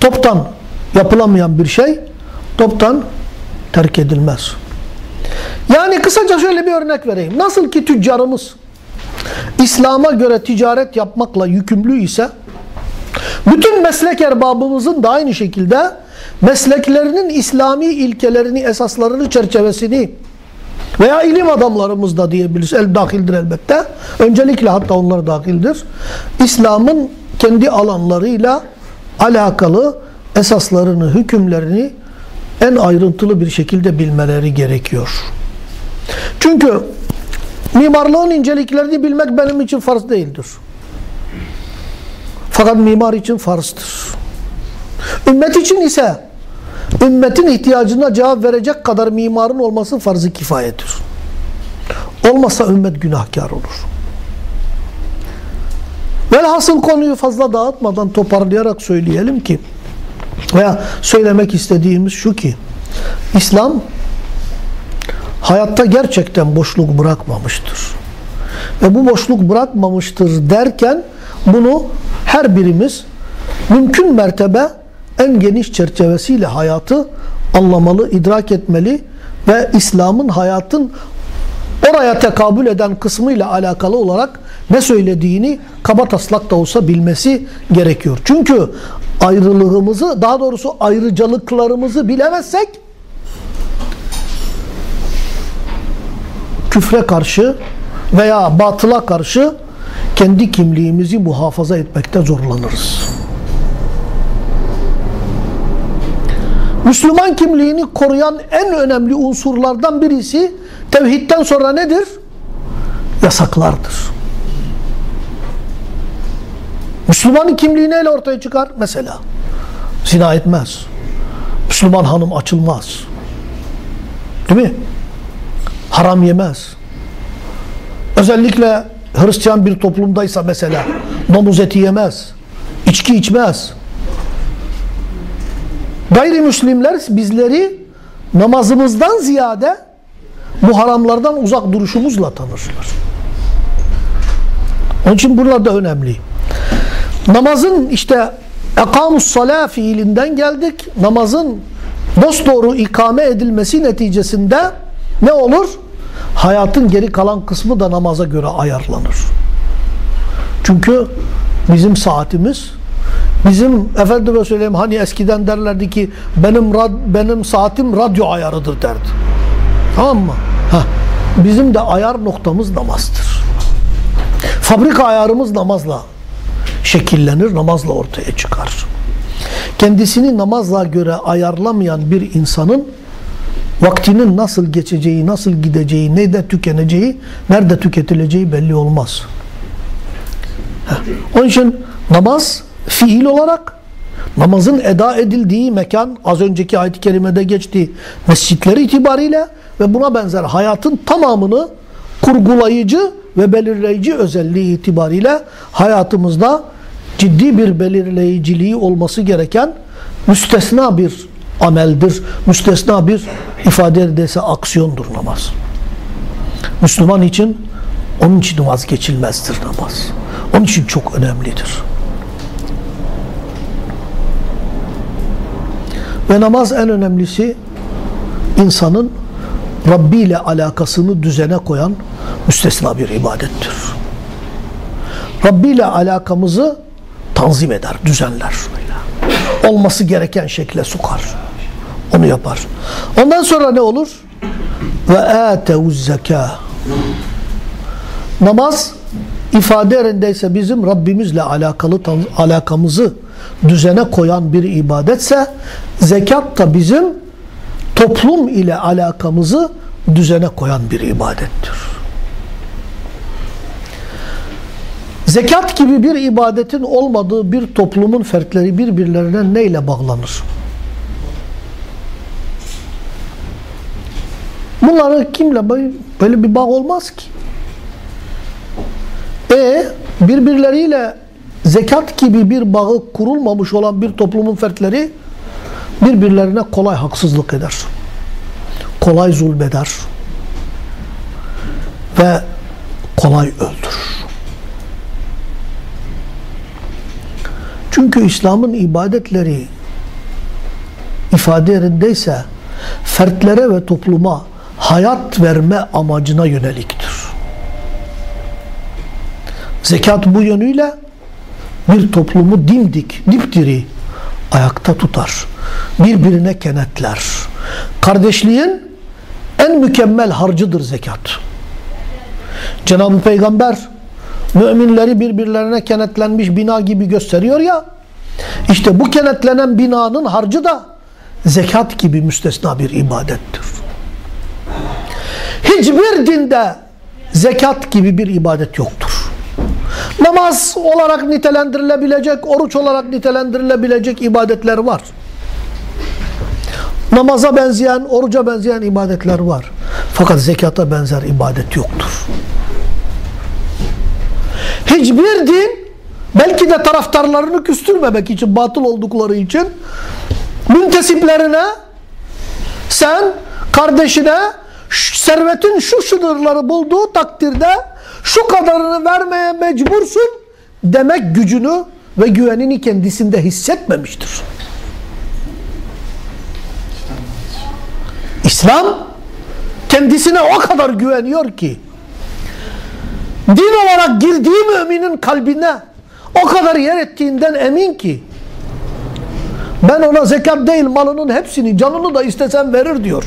Toptan yapılamayan bir şey toptan terk edilmez. Yani kısaca şöyle bir örnek vereyim. Nasıl ki tüccarımız İslam'a göre ticaret yapmakla yükümlü ise bütün meslek erbabımızın da aynı şekilde mesleklerinin İslami ilkelerini, esaslarını, çerçevesini veya ilim adamlarımız da diyebiliriz. El dahildir elbette. Öncelikle hatta onlar dahildir. İslam'ın kendi alanlarıyla alakalı esaslarını, hükümlerini en ayrıntılı bir şekilde bilmeleri gerekiyor. Çünkü mimarlığın inceliklerini bilmek benim için farz değildir. Fakat mimar için farzdır. Ümmet için ise ümmetin ihtiyacına cevap verecek kadar mimarın olması farz-ı kifayedir. Olmazsa ümmet günahkar olur. Velhasıl konuyu fazla dağıtmadan toparlayarak söyleyelim ki veya söylemek istediğimiz şu ki İslam hayatta gerçekten boşluk bırakmamıştır. Ve bu boşluk bırakmamıştır derken bunu her birimiz mümkün mertebe en geniş çerçevesiyle hayatı anlamalı, idrak etmeli ve İslam'ın hayatın oraya tekabül eden kısmıyla alakalı olarak ne söylediğini kaba taslak da olsa bilmesi gerekiyor. Çünkü ayrılığımızı daha doğrusu ayrıcalıklarımızı bilemezsek küfre karşı veya batıla karşı kendi kimliğimizi muhafaza etmekte zorlanırız. Müslüman kimliğini koruyan en önemli unsurlardan birisi tevhidden sonra nedir? Yasaklardır. Müslümanın kimliği neyle ortaya çıkar? Mesela zina etmez. Müslüman hanım açılmaz. Değil mi? Haram yemez. Özellikle Hristiyan bir toplumdaysa mesela domuz eti yemez. içki içmez. Gayrimüslimler bizleri namazımızdan ziyade bu haramlardan uzak duruşumuzla tanırlar. Onun için buralar da önemli. Namazın işte ekamus salah fiilinden geldik. Namazın dosdoğru ikame edilmesi neticesinde ne olur? Hayatın geri kalan kısmı da namaza göre ayarlanır. Çünkü bizim saatimiz bizim efendime söyleyeyim hani eskiden derlerdi ki benim rad, benim saatim radyo ayarıdır derdi. Tamam mı? Heh. Bizim de ayar noktamız namazdır. Fabrika ayarımız namazla şekillenir, namazla ortaya çıkar. Kendisini namazla göre ayarlamayan bir insanın vaktinin nasıl geçeceği, nasıl gideceği, nerede tükeneceği, nerede tüketileceği belli olmaz. Heh. Onun için namaz fiil olarak namazın eda edildiği mekan az önceki ayet-i kerimede geçtiği mescitler itibariyle ve buna benzer hayatın tamamını kurgulayıcı ve belirleyici özelliği itibariyle hayatımızda ciddi bir belirleyiciliği olması gereken müstesna bir ameldir. Müstesna bir ifade ederse aksiyondur namaz. Müslüman için onun için vazgeçilmezdir namaz. Onun için çok önemlidir. Ve namaz en önemlisi insanın Rabbi ile alakasını düzene koyan müstesna bir ibadettir. Rabbi ile alakamızı tanzim eder, düzenler. Olması gereken şekle sokar. Onu yapar. Ondan sonra ne olur? Ve âtevuz zekâ. Namaz ifade yerindeyse bizim Rabbimizle alakalı alakamızı düzene koyan bir ibadetse zekat da bizim toplum ile alakamızı düzene koyan bir ibadettir. Zekat gibi bir ibadetin olmadığı bir toplumun fertleri birbirlerine neyle bağlanır? Bunları kimle böyle bir bağ olmaz ki? E birbirleriyle zekat gibi bir bağı kurulmamış olan bir toplumun fertleri birbirlerine kolay haksızlık eder. Kolay zulmeder. Ve kolay öldürür. Çünkü İslam'ın ibadetleri ifade yerindeyse fertlere ve topluma hayat verme amacına yöneliktir. Zekat bu yönüyle bir toplumu dimdik, dipdiri ayakta tutar. Birbirine kenetler. Kardeşliğin en mükemmel harcıdır zekat. Cenab-ı Peygamber müminleri birbirlerine kenetlenmiş bina gibi gösteriyor ya işte bu kenetlenen binanın harcı da zekat gibi müstesna bir ibadettir. Hiçbir dinde zekat gibi bir ibadet yoktur. Namaz olarak nitelendirilebilecek, oruç olarak nitelendirilebilecek ibadetler var. Namaza benzeyen, oruca benzeyen ibadetler var. Fakat zekata benzer ibadet yoktur. Hiçbir din belki de taraftarlarını küstürmemek için, batıl oldukları için müntesiplerine sen kardeşine servetin şu sınırları bulduğu takdirde şu kadarını vermeye mecbursun demek gücünü ve güvenini kendisinde hissetmemiştir. İslam kendisine o kadar güveniyor ki din olarak girdiği müminin kalbine o kadar yer ettiğinden emin ki ben ona zekat değil malının hepsini canını da istesem verir diyor.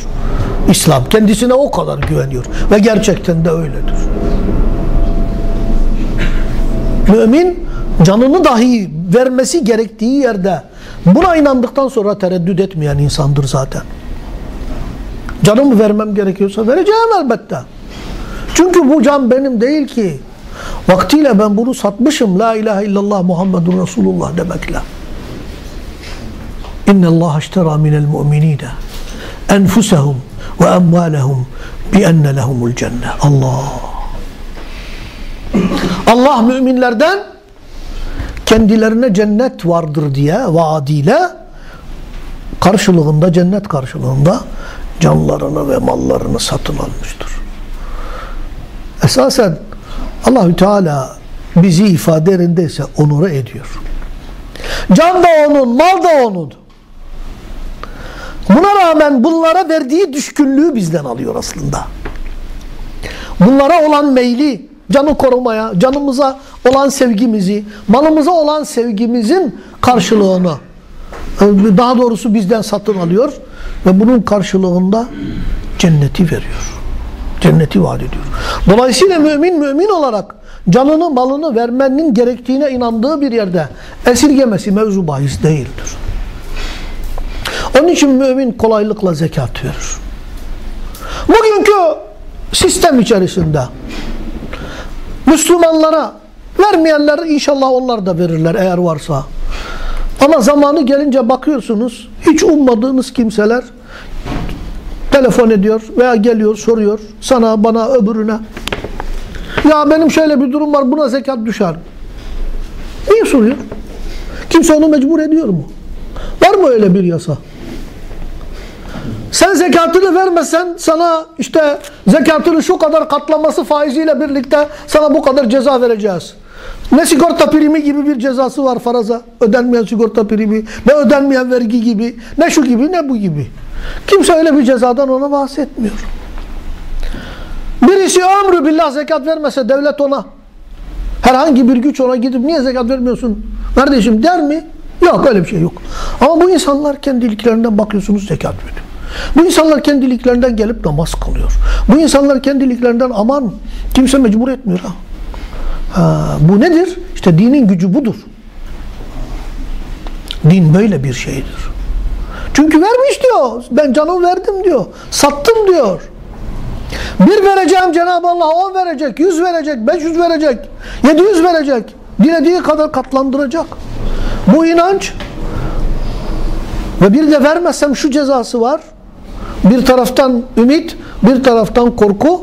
İslam. Kendisine o kadar güveniyor. Ve gerçekten de öyledir. Mümin canını dahi vermesi gerektiği yerde buna inandıktan sonra tereddüt etmeyen insandır zaten. Canımı vermem gerekiyorsa vereceğim elbette. Çünkü bu can benim değil ki. Vaktiyle ben bunu satmışım. La ilahe illallah Muhammedun Resulullah demekle. İnne Allah iştera minel mu'minine enfusehum ve emvalehum bi enne lehumul cennet. Allah. Allah müminlerden kendilerine cennet vardır diye vaadiyle karşılığında cennet karşılığında canlarını ve mallarını satın almıştır. Esasen Allahü Teala bizi ifade yerindeyse onura ediyor. Can da onun, mal da onun. Buna rağmen bunlara verdiği düşkünlüğü bizden alıyor aslında. Bunlara olan meyli, canı korumaya, canımıza olan sevgimizi, malımıza olan sevgimizin karşılığını daha doğrusu bizden satın alıyor ve bunun karşılığında cenneti veriyor. Cenneti vaat ediyor. Dolayısıyla mümin mümin olarak canını malını vermenin gerektiğine inandığı bir yerde esirgemesi mevzu bahis değildir. Onun için mümin kolaylıkla zekat verir. Bugünkü sistem içerisinde Müslümanlara vermeyenler inşallah onlar da verirler eğer varsa. Ama zamanı gelince bakıyorsunuz hiç ummadığınız kimseler telefon ediyor veya geliyor soruyor sana bana öbürüne ya benim şöyle bir durum var buna zekat düşer. Niye soruyor? Kimse onu mecbur ediyor mu? Var mı öyle bir yasa? Sen zekatını vermesen sana işte zekatını şu kadar katlaması faiziyle birlikte sana bu kadar ceza vereceğiz. Ne sigorta primi gibi bir cezası var faraza. Ödenmeyen sigorta primi, ne ödenmeyen vergi gibi, ne şu gibi ne bu gibi. Kimse öyle bir cezadan ona bahsetmiyor. Birisi ömrü billah zekat vermese devlet ona herhangi bir güç ona gidip niye zekat vermiyorsun kardeşim der mi? Yok öyle bir şey yok. Ama bu insanlar kendiliklerinden bakıyorsunuz zekat veriyor. Bu insanlar kendiliklerinden gelip namaz kılıyor. Bu insanlar kendiliklerinden aman kimse mecbur etmiyor ha. ha bu nedir? İşte dinin gücü budur. Din böyle bir şeydir. Çünkü vermiş diyor. Ben canımı verdim diyor. Sattım diyor. Bir vereceğim Cenab-ı Allah on verecek, yüz verecek, beş yüz verecek, yedi yüz verecek. Dilediği kadar katlandıracak. Bu inanç ve bir de vermezsem şu cezası var. Bir taraftan ümit, bir taraftan korku.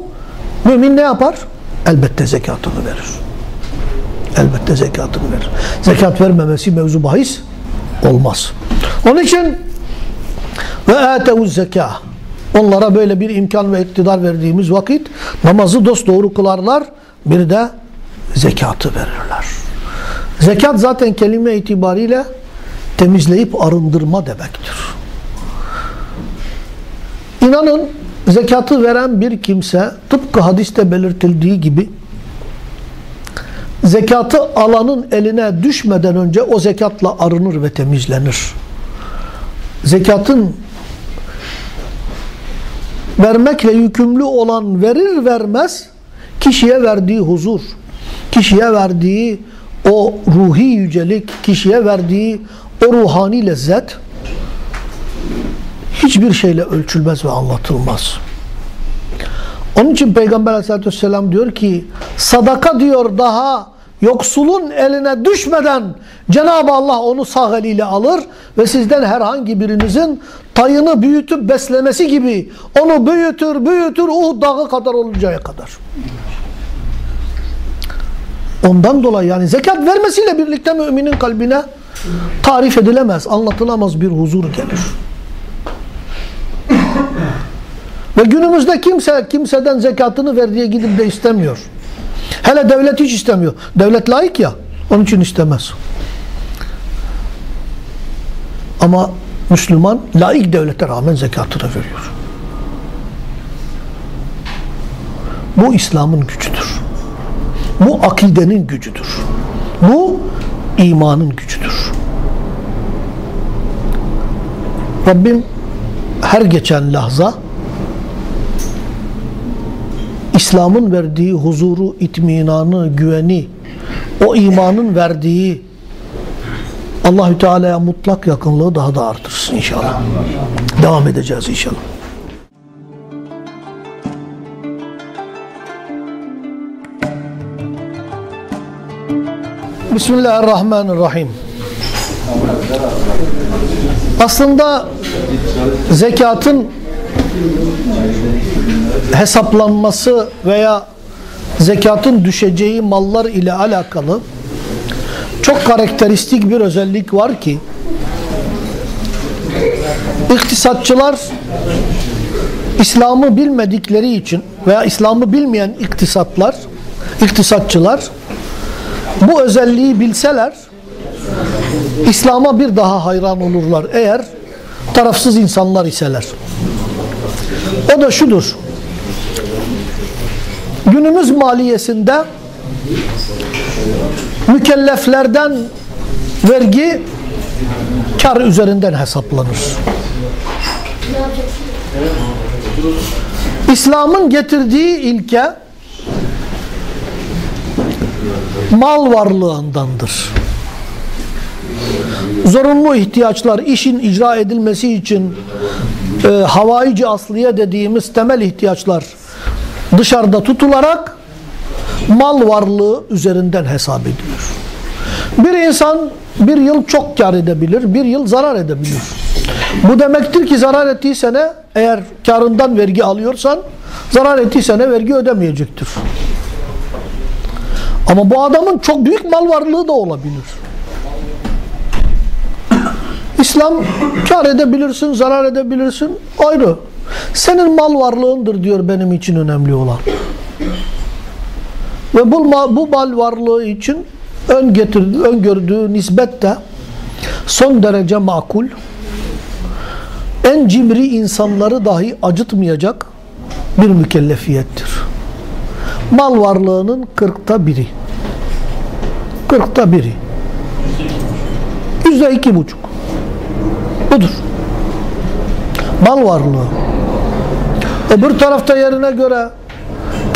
Mümin ne yapar? Elbette zekatını verir. Elbette zekatını verir. Zekat vermemesi mevzu bahis olmaz. Onun için ve atevuz zekâh Onlara böyle bir imkan ve iktidar verdiğimiz vakit namazı dost doğru kılarlar. Bir de zekatı verirler. Zekat zaten kelime itibariyle temizleyip arındırma demektir. İnanın zekatı veren bir kimse tıpkı hadiste belirtildiği gibi zekatı alanın eline düşmeden önce o zekatla arınır ve temizlenir. Zekatın vermekle yükümlü olan verir vermez kişiye verdiği huzur, kişiye verdiği o ruhi yücelik, kişiye verdiği o ruhani lezzet hiçbir şeyle ölçülmez ve anlatılmaz. Onun için Peygamber aleyhissalatü vesselam diyor ki sadaka diyor daha yoksulun eline düşmeden Cenab-ı Allah onu sağ eliyle alır ve sizden herhangi birinizin tayını büyütüp beslemesi gibi onu büyütür büyütür Uhud dağı kadar oluncaya kadar. Ondan dolayı yani zekat vermesiyle birlikte müminin kalbine tarif edilemez, anlatılamaz bir huzur gelir. Ve günümüzde kimse kimseden zekatını ver diye gidip de istemiyor. Hele devlet hiç istemiyor. Devlet layık ya. Onun için istemez. Ama Müslüman laik devlete rağmen zekatını veriyor. Bu İslam'ın gücüdür. Bu akidenin gücüdür. Bu imanın gücüdür. Rabbim her geçen lahza İslam'ın verdiği huzuru, itminanı, güveni, o imanın verdiği Allahü Teala'ya mutlak yakınlığı daha da artırsın inşallah. Devam edeceğiz inşallah. Bismillahirrahmanirrahim. Aslında zekatın hesaplanması veya zekatın düşeceği mallar ile alakalı çok karakteristik bir özellik var ki iktisatçılar İslam'ı bilmedikleri için veya İslam'ı bilmeyen iktisatlar, iktisatçılar bu özelliği bilseler İslam'a bir daha hayran olurlar eğer tarafsız insanlar iseler. O da şudur. Günümüz maliyesinde mükelleflerden vergi kar üzerinden hesaplanır. İslam'ın getirdiği ilke mal varlığındandır. Zorunlu ihtiyaçlar, işin icra edilmesi için e, havaici asliye dediğimiz temel ihtiyaçlar dışarıda tutularak mal varlığı üzerinden hesap edilir. Bir insan bir yıl çok kar edebilir, bir yıl zarar edebilir. Bu demektir ki zarar ettiği sene eğer karından vergi alıyorsan zarar ettiği sene vergi ödemeyecektir. Ama bu adamın çok büyük mal varlığı da olabilir. İslam kar edebilirsin, zarar edebilirsin ayrı. Senin mal varlığındır diyor benim için önemli olan. Ve bu, bu mal varlığı için ön getirdiği, öngördüğü nispet de son derece makul. En cimri insanları dahi acıtmayacak bir mükellefiyettir. Mal varlığının kırkta biri. Kırkta biri. Yüzde iki buçuk. Budur. Mal varlığı. Öbür tarafta yerine göre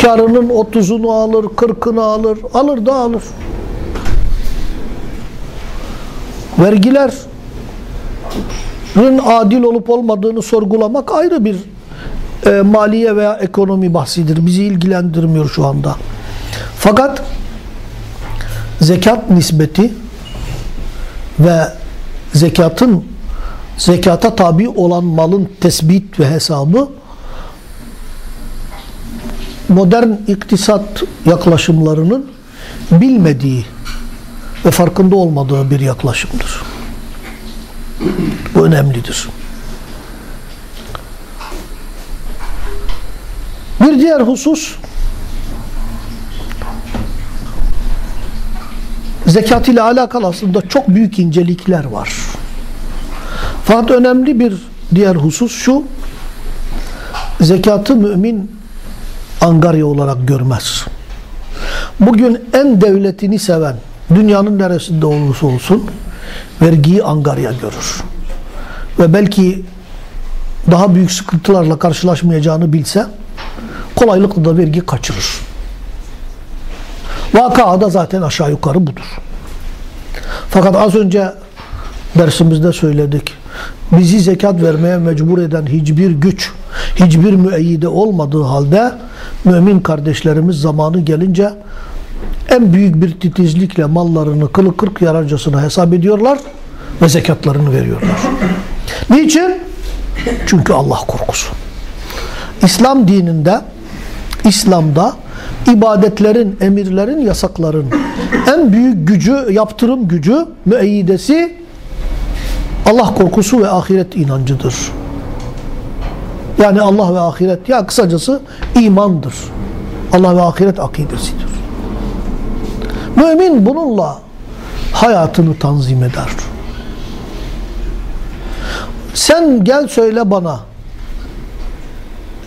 karının otuzunu alır, kırkını alır, alır da alır. Vergilerin adil olup olmadığını sorgulamak ayrı bir e, maliye veya ekonomi bahsidir. Bizi ilgilendirmiyor şu anda. Fakat zekat nisbeti ve zekatın zekata tabi olan malın tespit ve hesabı modern iktisat yaklaşımlarının bilmediği ve farkında olmadığı bir yaklaşımdır. Bu önemlidir. Bir diğer husus zekat ile alakalı aslında çok büyük incelikler var. Fakat önemli bir diğer husus şu zekatı mümin angarya olarak görmez. Bugün en devletini seven dünyanın neresinde olursa olsun vergiyi angarya görür. Ve belki daha büyük sıkıntılarla karşılaşmayacağını bilse kolaylıkla da vergi kaçırır. Vakada zaten aşağı yukarı budur. Fakat az önce dersimizde söyledik. Bizi zekat vermeye mecbur eden hiçbir güç, hiçbir müeyyide olmadığı halde mümin kardeşlerimiz zamanı gelince en büyük bir titizlikle mallarını kılı kırk yararcasına hesap ediyorlar ve zekatlarını veriyorlar. Niçin? Çünkü Allah korkusu. İslam dininde, İslam'da ibadetlerin, emirlerin, yasakların en büyük gücü, yaptırım gücü, müeyyidesi Allah korkusu ve ahiret inancıdır. Yani Allah ve ahiret ya kısacası imandır. Allah ve ahiret akidesidir. Mümin bununla hayatını tanzim eder. Sen gel söyle bana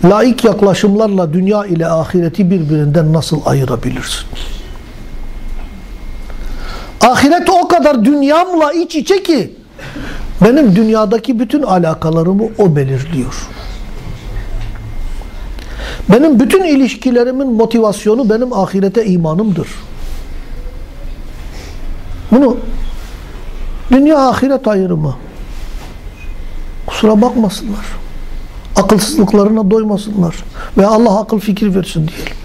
laik yaklaşımlarla dünya ile ahireti birbirinden nasıl ayırabilirsin? Ahiret o kadar dünyamla iç içe ki benim dünyadaki bütün alakalarımı o belirliyor. Benim bütün ilişkilerimin motivasyonu benim ahirete imanımdır. Bunu dünya ahiret ayrımı kusura bakmasınlar. Akılsızlıklarına doymasınlar. Ve Allah akıl fikir versin diyelim.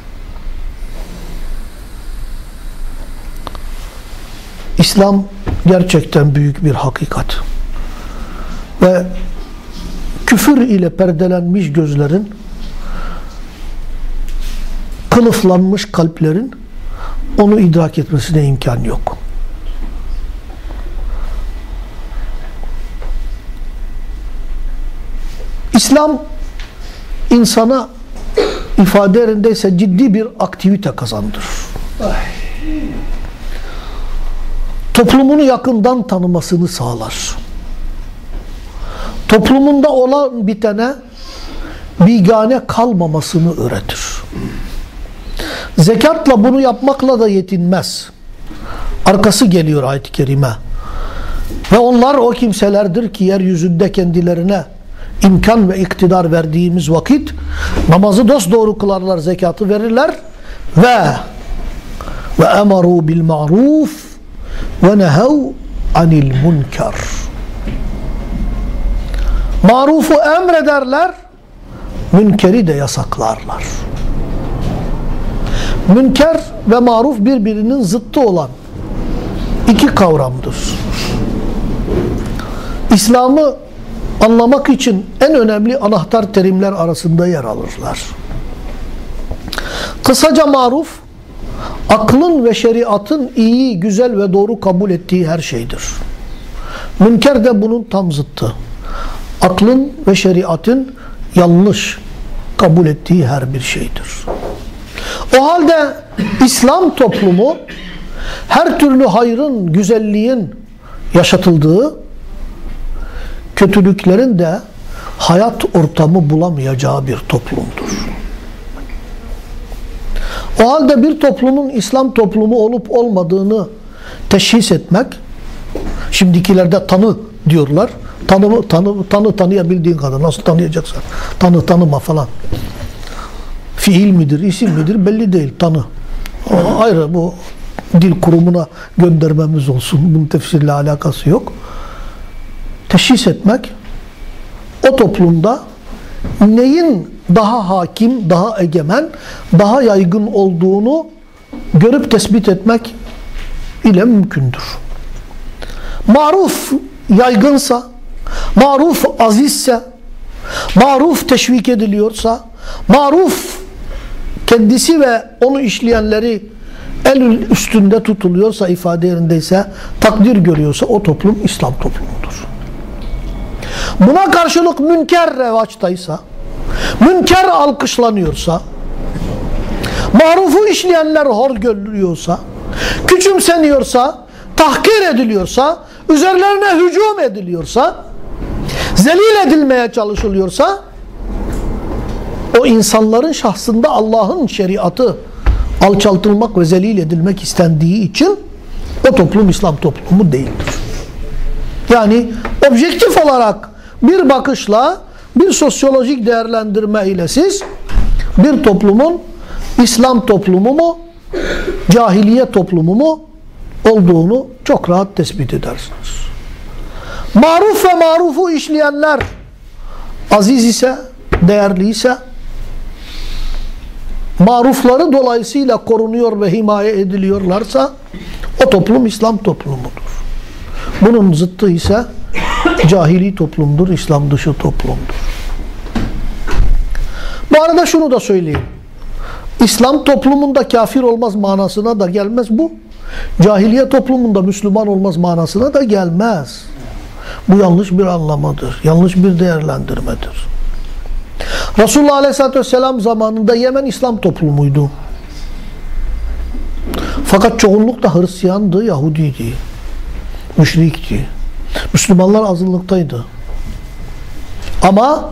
İslam gerçekten büyük bir hakikat. Ve küfür ile perdelenmiş gözlerin kılıflanmış kalplerin onu idrak etmesine imkan yok. İslam insana ifade yerindeyse ciddi bir aktivite kazandırır. Toplumunu yakından tanımasını sağlar. Toplumunda olan bitene bigane kalmamasını öğretir. Zekatla bunu yapmakla da yetinmez. Arkası geliyor ayet-i kerime. Ve onlar o kimselerdir ki yeryüzünde kendilerine imkan ve iktidar verdiğimiz vakit namazı dosdoğru kılarlar, zekatı verirler ve ve emaru bil ma'ruf ve nehav anil munkar. Marufu emrederler, münkeri de yasaklarlar. Münker ve maruf birbirinin zıttı olan iki kavramdır. İslam'ı anlamak için en önemli anahtar terimler arasında yer alırlar. Kısaca maruf, aklın ve şeriatın iyi, güzel ve doğru kabul ettiği her şeydir. Münker de bunun tam zıttı. Aklın ve şeriatın yanlış kabul ettiği her bir şeydir. O halde İslam toplumu her türlü hayrın, güzelliğin yaşatıldığı, kötülüklerin de hayat ortamı bulamayacağı bir toplumdur. O halde bir toplumun İslam toplumu olup olmadığını teşhis etmek, şimdikilerde tanı diyorlar. Tanı, tanı, tanı tanıyabildiğin kadar. Nasıl tanıyacaksan. Tanı tanıma falan. Fiil midir, isim midir belli değil. Tanı. O ayrı bu dil kurumuna göndermemiz olsun. Bunun tefsirle alakası yok. Teşhis etmek o toplumda neyin daha hakim, daha egemen, daha yaygın olduğunu görüp tespit etmek ile mümkündür. Maruf yaygınsa, maruf azizse, maruf teşvik ediliyorsa, maruf kendisi ve onu işleyenleri el üstünde tutuluyorsa, ifade yerindeyse, takdir görüyorsa o toplum İslam toplumudur. Buna karşılık münker revaçtaysa, münker alkışlanıyorsa, marufu işleyenler hor görülüyorsa, küçümseniyorsa, tahkir ediliyorsa, üzerlerine hücum ediliyorsa, zelil edilmeye çalışılıyorsa, o insanların şahsında Allah'ın şeriatı alçaltılmak ve zelil edilmek istendiği için o toplum İslam toplumu değildir. Yani objektif olarak bir bakışla bir sosyolojik değerlendirme ile siz bir toplumun İslam toplumu mu cahiliye toplumu mu olduğunu çok rahat tespit edersiniz. Maruf ve marufu işleyenler aziz ise, değerli ise marufları dolayısıyla korunuyor ve himaye ediliyorlarsa o toplum İslam toplumudur. Bunun zıttı ise cahili toplumdur, İslam dışı toplumdur. Bu arada şunu da söyleyeyim. İslam toplumunda kafir olmaz manasına da gelmez bu. Cahiliye toplumunda Müslüman olmaz manasına da gelmez. Bu yanlış bir anlamadır. Yanlış bir değerlendirmedir. Resulullah Aleyhisselatü Vesselam zamanında Yemen İslam toplumuydu. Fakat çoğunlukla Hristiyandı, Yahudiydi. Müşrikti. Müslümanlar azınlıktaydı. Ama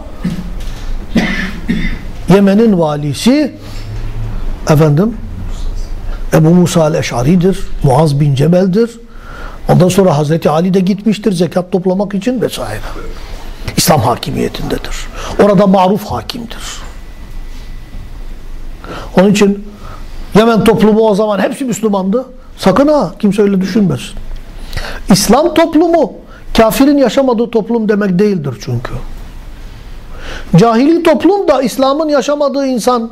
Yemen'in valisi efendim Ebu Musa el-Eş'ari'dir. Muaz bin Cebel'dir. Ondan sonra Hazreti Ali de gitmiştir zekat toplamak için vesaire. İslam hakimiyetindedir. Orada maruf hakimdir. Onun için Yemen toplumu o zaman hepsi Müslümandı. Sakın ha kimse öyle düşünmesin. İslam toplumu kafirin yaşamadığı toplum demek değildir çünkü. Cahili toplum da İslam'ın yaşamadığı insan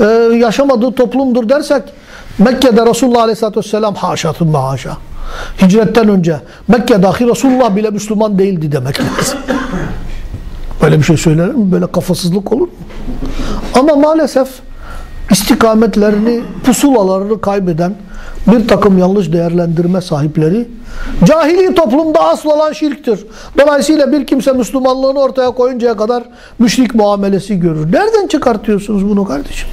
e, yaşamadığı toplumdur dersek Mekke'de Resulullah Aleyhisselatü Vesselam haşatın haşa. Hicretten önce Mekke dahi Resulullah bile Müslüman değildi demek lazım. Böyle bir şey söylenir mi? Böyle kafasızlık olur mu? Ama maalesef istikametlerini, pusulalarını kaybeden bir takım yanlış değerlendirme sahipleri cahili toplumda asıl olan şirktir. Dolayısıyla bir kimse Müslümanlığını ortaya koyuncaya kadar müşrik muamelesi görür. Nereden çıkartıyorsunuz bunu kardeşim?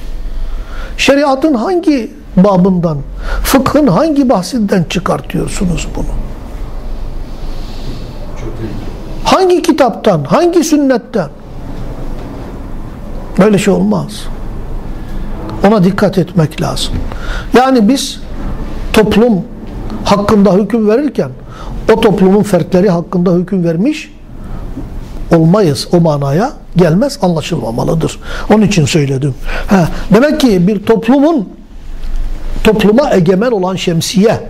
Şeriatın hangi babından, fıkhın hangi bahsinden çıkartıyorsunuz bunu? Hangi kitaptan, hangi sünnetten? Böyle şey olmaz. Ona dikkat etmek lazım. Yani biz toplum hakkında hüküm verirken o toplumun fertleri hakkında hüküm vermiş olmayız. O manaya gelmez, anlaşılmamalıdır. Onun için söyledim. Ha, demek ki bir toplumun topluma egemen olan şemsiye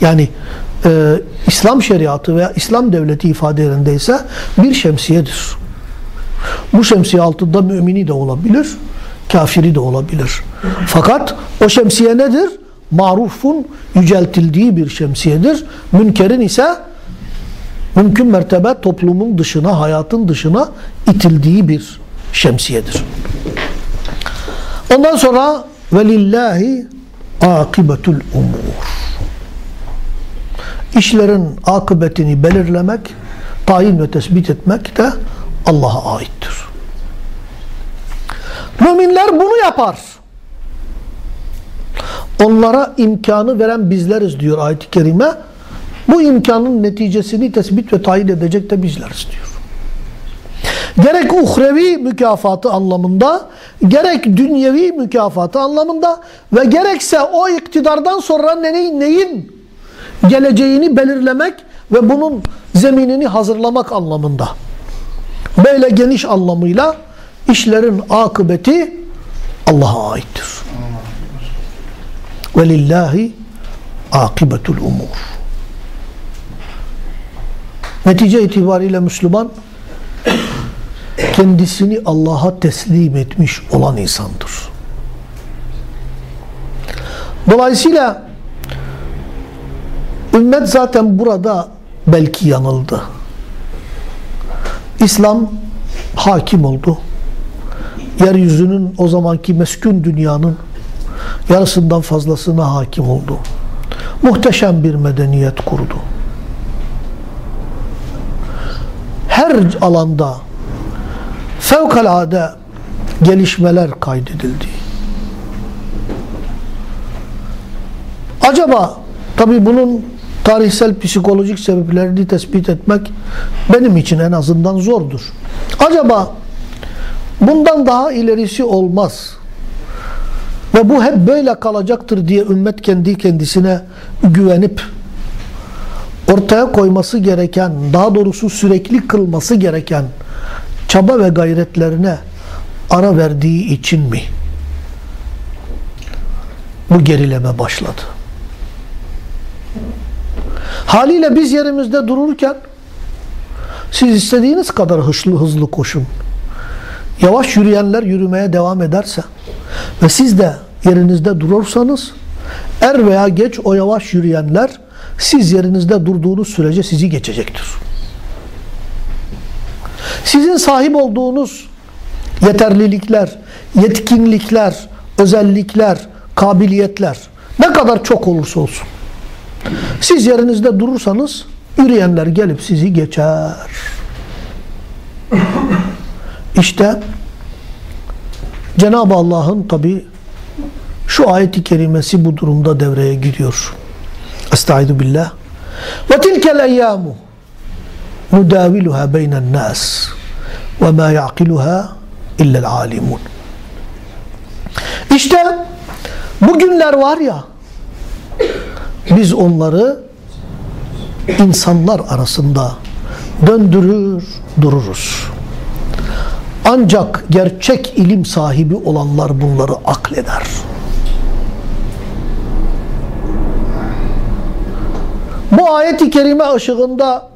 yani e, İslam şeriatı veya İslam devleti ifade yerindeyse bir şemsiyedir. Bu şemsiye altında mümini de olabilir, kafiri de olabilir. Fakat o şemsiye nedir? Marufun yüceltildiği bir şemsiyedir. Münkerin ise mümkün mertebe toplumun dışına, hayatın dışına itildiği bir şemsiyedir. Ondan sonra velillahi akibetul umur. İşlerin akıbetini belirlemek, tayin ve tespit etmek de Allah'a aittir. Müminler bunu yapar. Onlara imkanı veren bizleriz diyor ayet-i kerime. Bu imkanın neticesini tespit ve tayin edecek de bizleriz diyor. Gerek uhrevi mükafatı anlamında, gerek dünyevi mükafatı anlamında ve gerekse o iktidardan sonra neyin, neyin geleceğini belirlemek ve bunun zeminini hazırlamak anlamında. Böyle geniş anlamıyla işlerin akıbeti Allah'a aittir. Velillahi akibetul umur. Netice itibariyle Müslüman kendisini Allah'a teslim etmiş olan insandır. Dolayısıyla ümmet zaten burada belki yanıldı. İslam hakim oldu. Yeryüzünün o zamanki meskun dünyanın yarısından fazlasına hakim oldu. Muhteşem bir medeniyet kurdu. Her alanda fevkalade gelişmeler kaydedildi. Acaba tabi bunun tarihsel psikolojik sebeplerini tespit etmek benim için en azından zordur. Acaba bundan daha ilerisi olmaz ve bu hep böyle kalacaktır diye ümmet kendi kendisine güvenip ortaya koyması gereken, daha doğrusu sürekli kılması gereken çaba ve gayretlerine ara verdiği için mi bu gerileme başladı? Haliyle biz yerimizde dururken siz istediğiniz kadar hızlı hızlı koşun. Yavaş yürüyenler yürümeye devam ederse ve siz de yerinizde durursanız er veya geç o yavaş yürüyenler siz yerinizde durduğunuz sürece sizi geçecektir. Sizin sahip olduğunuz yeterlilikler, yetkinlikler, özellikler, kabiliyetler ne kadar çok olursa olsun. Siz yerinizde durursanız yürüyenler gelip sizi geçer. İşte Cenab-ı Allah'ın tabi şu ayeti kerimesi bu durumda devreye giriyor. Estaizu billah. Ve tilkel eyyamu nudaviluha beynen nas ve ma ya'kiluha illel alimun. İşte bu günler var ya biz onları insanlar arasında döndürür dururuz. Ancak gerçek ilim sahibi olanlar bunları akleder. Bu ayet-i kerime ışığında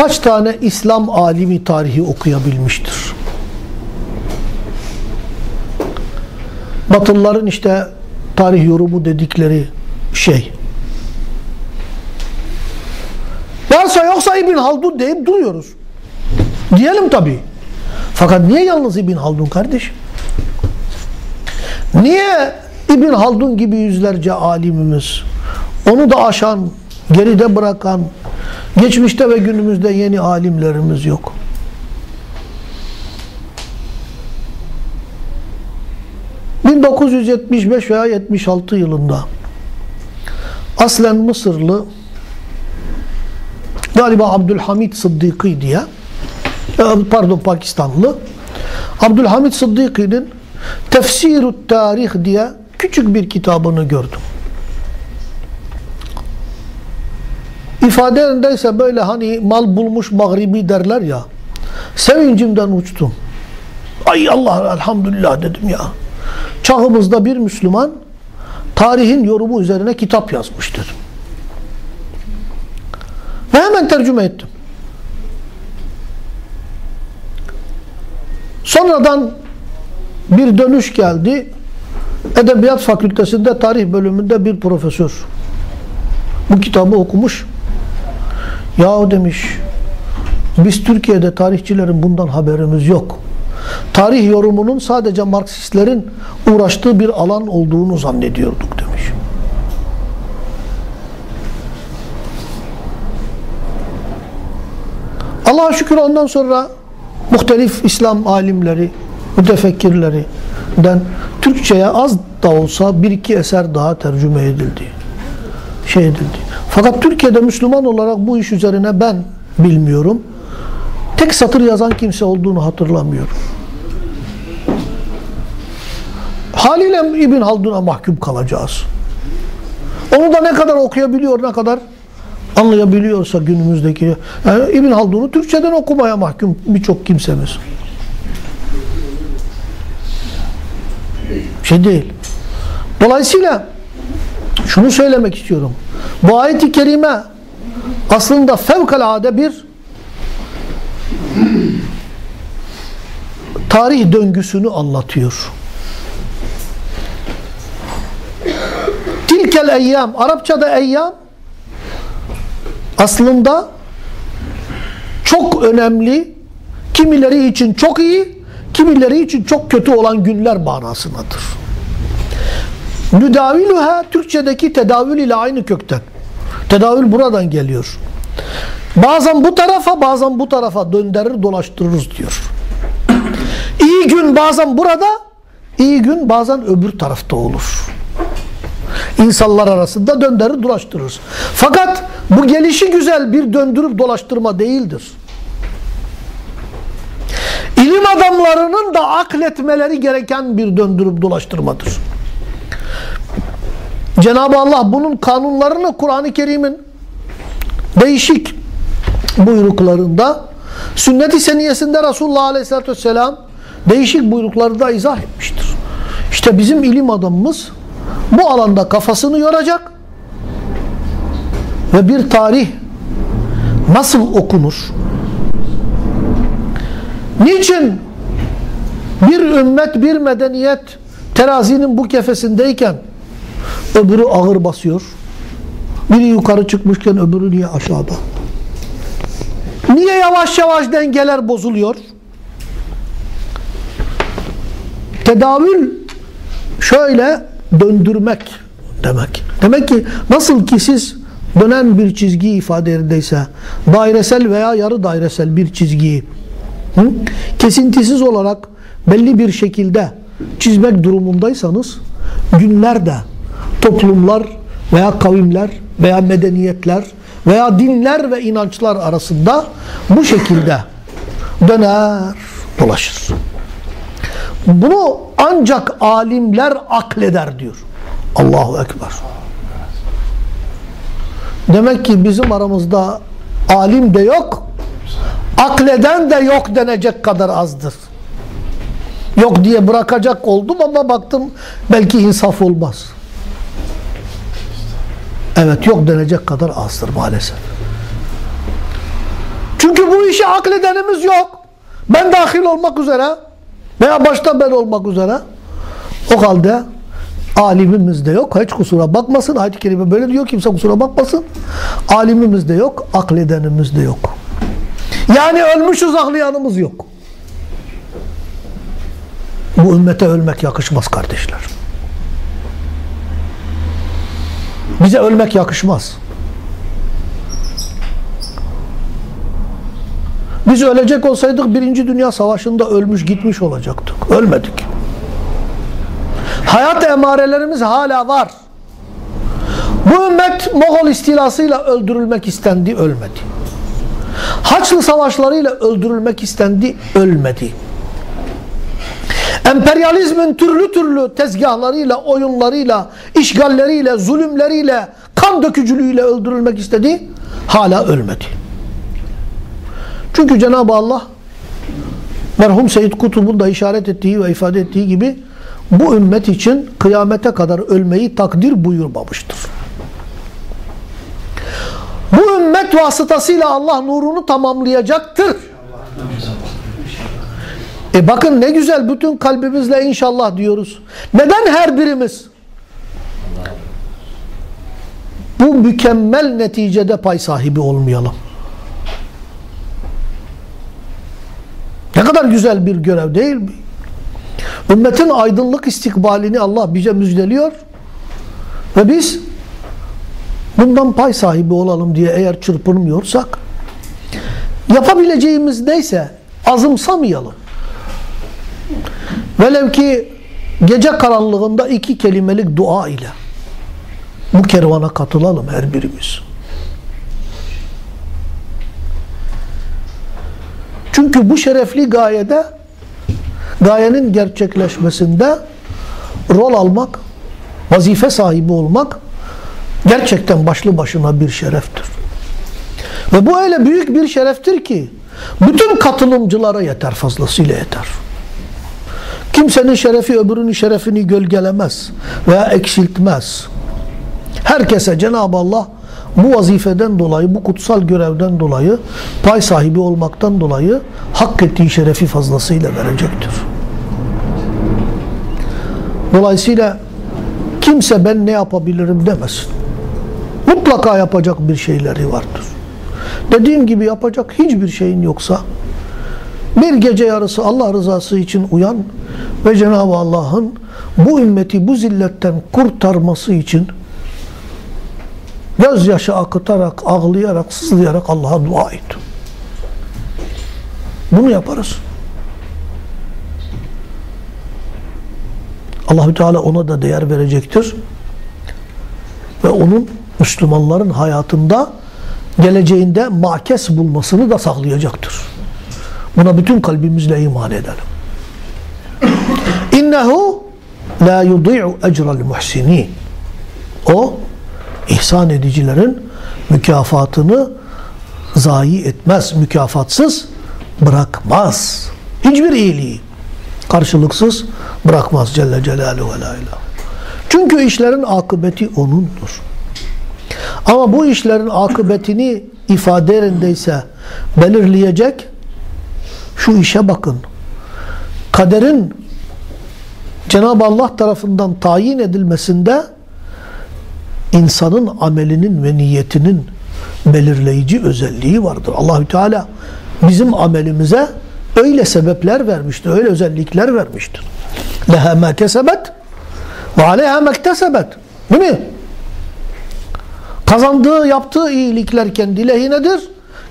kaç tane İslam alimi tarihi okuyabilmiştir? Batılıların işte tarih yorumu dedikleri şey. Varsa yoksa İbn Haldun deyip duruyoruz. Diyelim tabi. Fakat niye yalnız İbn Haldun kardeş? Niye İbn Haldun gibi yüzlerce alimimiz onu da aşan, geride bırakan, geçmişte ve günümüzde yeni alimlerimiz yok? ...1975 veya 76 yılında... ...aslen Mısırlı... ...galiba Abdülhamid Sıddıkı diye... ...pardon Pakistanlı... ...Abdülhamid Sıddıkı'nın... Tefsirut Tarih diye küçük bir kitabını gördüm. İfadelerindeyse böyle hani mal bulmuş mağribi derler ya. Sevincimden uçtum. Ay Allah elhamdülillah dedim ya. Çağımızda bir Müslüman tarihin yorumu üzerine kitap yazmış dedim. Ve hemen tercüme ettim. Sonradan bir dönüş geldi. Edebiyat Fakültesinde tarih bölümünde bir profesör. Bu kitabı okumuş. Ya demiş biz Türkiye'de tarihçilerin bundan haberimiz yok. Tarih yorumunun sadece Marksistlerin uğraştığı bir alan olduğunu zannediyorduk demiş. Allah'a şükür ondan sonra muhtelif İslam alimleri, mütefekkirlerinden Türkçe'ye az da olsa bir iki eser daha tercüme edildi. Şey edildi. Fakat Türkiye'de Müslüman olarak bu iş üzerine ben bilmiyorum. Tek satır yazan kimse olduğunu hatırlamıyorum. Haliyle İbn Haldun'a mahkum kalacağız. Onu da ne kadar okuyabiliyor, ne kadar anlayabiliyorsa günümüzdeki. Yani İbn Haldun'u Türkçeden okumaya mahkum birçok kimsemiz. Şey değil. Dolayısıyla şunu söylemek istiyorum. Bu ayet-i kerime aslında fevkalade bir tarih döngüsünü anlatıyor. Tilkel eyyam, Arapçada eyyam aslında çok önemli, kimileri için çok iyi, kimileri için çok kötü olan günler manasındadır. Nüdaviluha Türkçedeki tedavül ile aynı kökten. Tedavül buradan geliyor. Bazen bu tarafa bazen bu tarafa döndürür dolaştırırız diyor. İyi gün bazen burada, iyi gün bazen öbür tarafta olur. İnsanlar arasında döndürür dolaştırırız. Fakat bu gelişi güzel bir döndürüp dolaştırma değildir. İlim adamlarının da akletmeleri gereken bir döndürüp dolaştırmadır. Cenab-ı Allah bunun kanunlarını Kur'an-ı Kerim'in değişik buyruklarında sünnet-i seniyesinde Resulullah Aleyhisselatü Vesselam değişik buyrukları izah etmiştir. İşte bizim ilim adamımız bu alanda kafasını yoracak ve bir tarih nasıl okunur? Niçin bir ümmet, bir medeniyet terazinin bu kefesindeyken öbürü ağır basıyor? Biri yukarı çıkmışken öbürü niye aşağıda? Niye yavaş yavaş dengeler bozuluyor? Tedavül şöyle döndürmek demek. Demek ki nasıl ki siz dönen bir çizgi ifade yerindeyse dairesel veya yarı dairesel bir çizgiyi hı, kesintisiz olarak belli bir şekilde çizmek durumundaysanız günlerde toplumlar veya kavimler veya medeniyetler veya dinler ve inançlar arasında bu şekilde döner dolaşır. Bunu ancak alimler akleder diyor. Allahu Ekber. Demek ki bizim aramızda alim de yok, akleden de yok denecek kadar azdır. Yok diye bırakacak oldum ama baktım belki insaf olmaz. Evet yok denecek kadar azdır maalesef. Çünkü bu işi akledenimiz yok. Ben dahil olmak üzere veya başta ben olmak üzere o halde alimimiz de yok. Hiç kusura bakmasın. Ayet-i Kerime böyle diyor. Kimse kusura bakmasın. Alimimiz de yok. Akledenimiz de yok. Yani ölmüşüz aklayanımız yok. Bu ümmete ölmek yakışmaz kardeşler. Bize ölmek yakışmaz. Biz ölecek olsaydık Birinci Dünya Savaşı'nda ölmüş gitmiş olacaktık. Ölmedik. Hayat emarelerimiz hala var. Bu ümmet Moğol istilasıyla öldürülmek istendi, ölmedi. Haçlı savaşlarıyla öldürülmek istendi, ölmedi. Emperyalizmin türlü türlü tezgahlarıyla, oyunlarıyla, işgalleriyle, zulümleriyle, kan dökücülüğüyle öldürülmek istedi, hala ölmedi. Çünkü Cenab-ı Allah merhum Seyyid Kutub'un da işaret ettiği ve ifade ettiği gibi bu ümmet için kıyamete kadar ölmeyi takdir buyurmamıştır. Bu ümmet vasıtasıyla Allah nurunu tamamlayacaktır. E bakın ne güzel bütün kalbimizle inşallah diyoruz. Neden her birimiz bu mükemmel neticede pay sahibi olmayalım? Ne kadar güzel bir görev değil mi? Ümmetin aydınlık istikbalini Allah bize müjdeliyor ve biz bundan pay sahibi olalım diye eğer çırpınmıyorsak yapabileceğimiz neyse azımsamayalım. Velev ki gece karanlığında iki kelimelik dua ile bu kervana katılalım her birimiz. Çünkü bu şerefli gayede gayenin gerçekleşmesinde rol almak, vazife sahibi olmak gerçekten başlı başına bir şereftir. Ve bu öyle büyük bir şereftir ki bütün katılımcılara yeter, fazlasıyla yeter. Kimsenin şerefi öbürünün şerefini gölgelemez veya eksiltmez. Herkese Cenab-ı Allah bu vazifeden dolayı, bu kutsal görevden dolayı, pay sahibi olmaktan dolayı hak ettiği şerefi fazlasıyla verecektir. Dolayısıyla kimse ben ne yapabilirim demesin. Mutlaka yapacak bir şeyleri vardır. Dediğim gibi yapacak hiçbir şeyin yoksa bir gece yarısı Allah rızası için uyan ve Cenab-ı Allah'ın bu ümmeti bu zilletten kurtarması için gözyaşı akıtarak, ağlayarak, sızlayarak Allah'a dua et. Bunu yaparız. Allahü Teala ona da değer verecektir. Ve onun Müslümanların hayatında geleceğinde makes bulmasını da sağlayacaktır. Buna bütün kalbimizle iman edelim. İnnehu la yudi'u ecra'l muhsinin. O ihsan edicilerin mükafatını zayi etmez, mükafatsız bırakmaz. Hiçbir iyiliği karşılıksız bırakmaz Celle Celaluhu ve la. Çünkü işlerin akıbeti O'nundur. Ama bu işlerin akıbetini ifade yerindeyse belirleyecek şu işe bakın. Kaderin Cenab-ı Allah tarafından tayin edilmesinde insanın amelinin ve niyetinin belirleyici özelliği vardır. Allahü Teala bizim amelimize öyle sebepler vermiştir, öyle özellikler vermiştir. Leha ma kesebet ve aleyha mektesebet. Değil mi? Kazandığı, yaptığı iyilikler kendi lehinedir.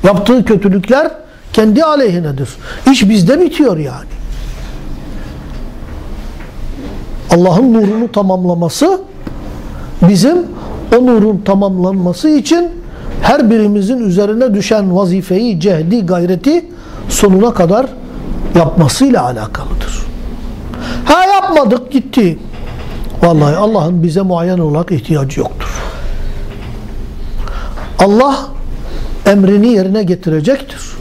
Yaptığı kötülükler kendi aleyhinedir. İş bizde bitiyor yani. Allah'ın nurunu tamamlaması bizim o nurun tamamlanması için her birimizin üzerine düşen vazifeyi, cehdi, gayreti sonuna kadar yapmasıyla alakalıdır. Ha yapmadık gitti. Vallahi Allah'ın bize muayyen olarak ihtiyacı yoktur. Allah emrini yerine getirecektir.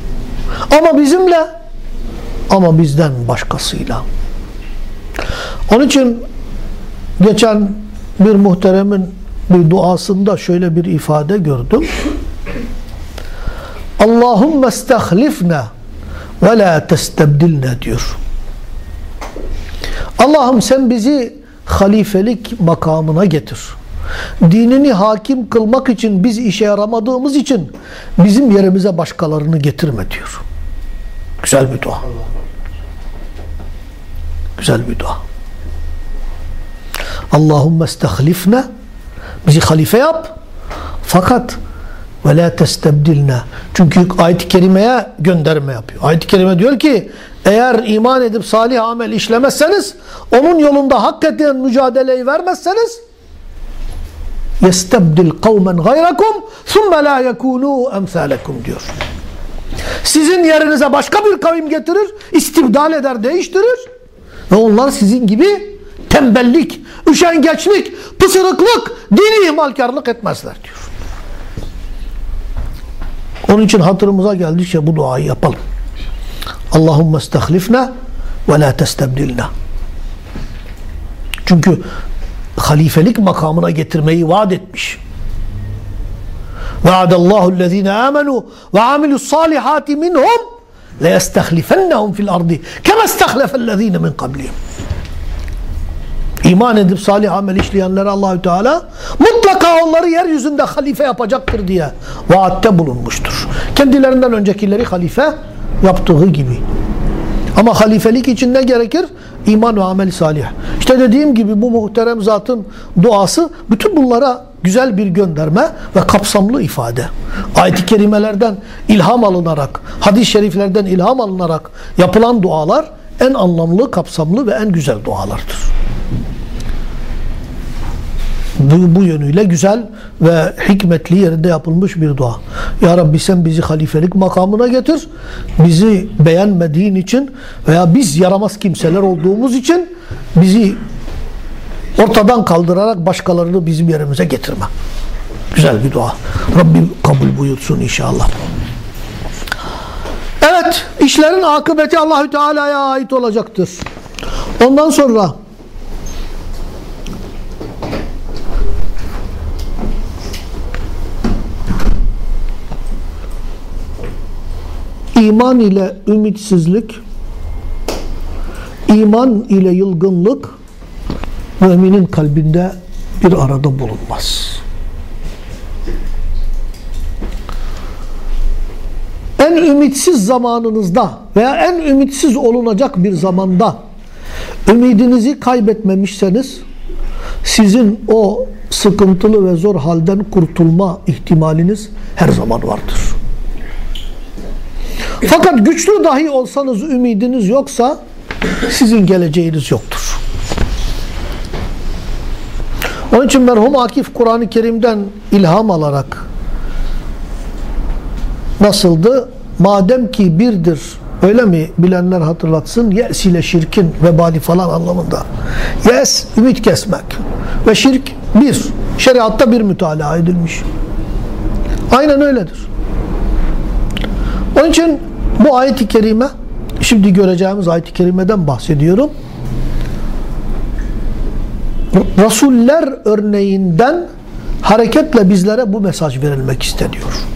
Ama bizimle ama bizden başkasıyla. Onun için geçen bir muhteremin bir duasında şöyle bir ifade gördüm. Allahümme estehlifne ve la testebdilne diyor. Allah'ım sen bizi halifelik makamına getir. Dinini hakim kılmak için biz işe yaramadığımız için bizim yerimize başkalarını getirme diyor. Güzel bir dua. Güzel bir dua. Allahümme estehlifne bizi halife yap fakat ve la testebdilne çünkü ayet-i kerimeye gönderme yapıyor. Ayet-i kerime diyor ki eğer iman edip salih amel işlemezseniz onun yolunda hak eden mücadeleyi vermezseniz yestebdil kavmen gayrakum thumme la yekunu emsalekum diyor. Sizin yerinize başka bir kavim getirir, istibdal eder, değiştirir ve onlar sizin gibi tembellik, üşengeçlik, pısırıklık, dini ihmalkarlık etmezler diyor. Onun için hatırımıza geldikçe bu duayı yapalım. Allahümme estehlifne ve la testebdilne. Çünkü halifelik makamına getirmeyi vaat etmiş. Vaadallahu allazina amenu ve amilus salihati minhum le yestehlifennehum fil ardi kema estehlefellezine min qablihim. İman edip salih amel işleyenlere Allahü Teala mutlaka onları yeryüzünde halife yapacaktır diye vaatte bulunmuştur. Kendilerinden öncekileri halife yaptığı gibi. Ama halifelik için ne gerekir? İman ve amel salih. İşte dediğim gibi bu muhterem zatın duası bütün bunlara güzel bir gönderme ve kapsamlı ifade. Ayet-i kerimelerden ilham alınarak, hadis-i şeriflerden ilham alınarak yapılan dualar en anlamlı, kapsamlı ve en güzel dualardır bu, bu yönüyle güzel ve hikmetli yerinde yapılmış bir dua. Ya Rabbi sen bizi halifelik makamına getir. Bizi beğenmediğin için veya biz yaramaz kimseler olduğumuz için bizi ortadan kaldırarak başkalarını bizim yerimize getirme. Güzel bir dua. Rabbim kabul buyursun inşallah. Evet, işlerin akıbeti Allahü Teala'ya ait olacaktır. Ondan sonra iman ile ümitsizlik, iman ile yılgınlık müminin kalbinde bir arada bulunmaz. En ümitsiz zamanınızda veya en ümitsiz olunacak bir zamanda ümidinizi kaybetmemişseniz sizin o sıkıntılı ve zor halden kurtulma ihtimaliniz her zaman vardır. Fakat güçlü dahi olsanız ümidiniz yoksa sizin geleceğiniz yoktur. Onun için merhum Akif Kur'an-ı Kerim'den ilham alarak nasıldı? Madem ki birdir öyle mi bilenler hatırlatsın yes ile şirkin vebali falan anlamında. Yes ümit kesmek ve şirk bir. Şeriatta bir mütalaa edilmiş. Aynen öyledir. Onun için bu ayet-i kerime şimdi göreceğimiz ayet-i kerimeden bahsediyorum. Rasuller örneğinden hareketle bizlere bu mesaj verilmek isteniyor.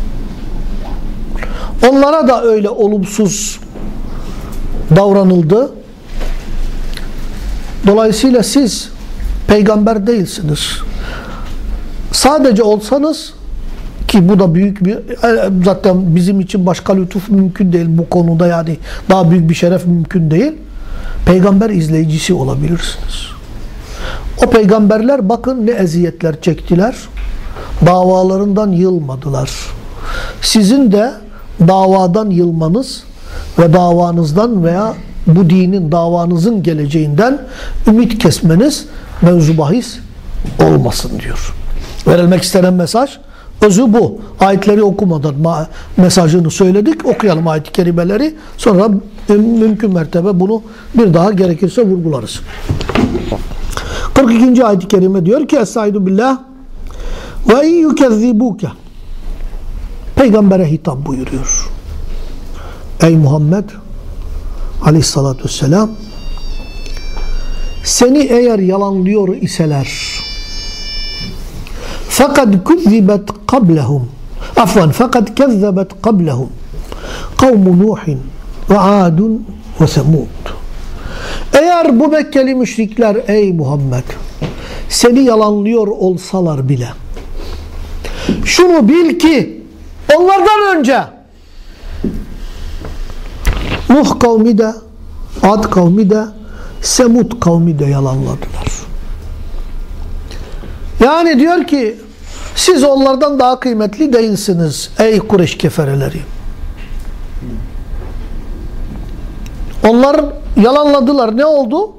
Onlara da öyle olumsuz davranıldı. Dolayısıyla siz peygamber değilsiniz. Sadece olsanız ki bu da büyük bir e, zaten bizim için başka lütuf mümkün değil bu konuda yani daha büyük bir şeref mümkün değil. Peygamber izleyicisi olabilirsiniz. O peygamberler bakın ne eziyetler çektiler. Davalarından yılmadılar. Sizin de davadan yılmanız ve davanızdan veya bu dinin davanızın geleceğinden ümit kesmeniz mevzu bahis olmasın diyor. Verilmek istenen mesaj Özü bu. Ayetleri okumadan mesajını söyledik. Okuyalım ayet-i kerimeleri. Sonra mümkün mertebe bunu bir daha gerekirse vurgularız. 42. ayet-i kerime diyor ki Estaizu billah ve in yukezzibuke Peygamber'e hitap buyuruyor. Ey Muhammed aleyhissalatü vesselam seni eğer yalanlıyor iseler fakat kuzzibet kablehum afvan fakat kezzebet kablehum kavmu Nuhin ve Adun ve Semud eğer bu Mekkeli müşrikler ey Muhammed seni yalanlıyor olsalar bile şunu bil ki onlardan önce Nuh kavmi de Ad kavmi de Semud kavmi de yalanladılar. Yani diyor ki siz onlardan daha kıymetli değilsiniz ey Kureyş kefereleri. Onlar yalanladılar. Ne oldu?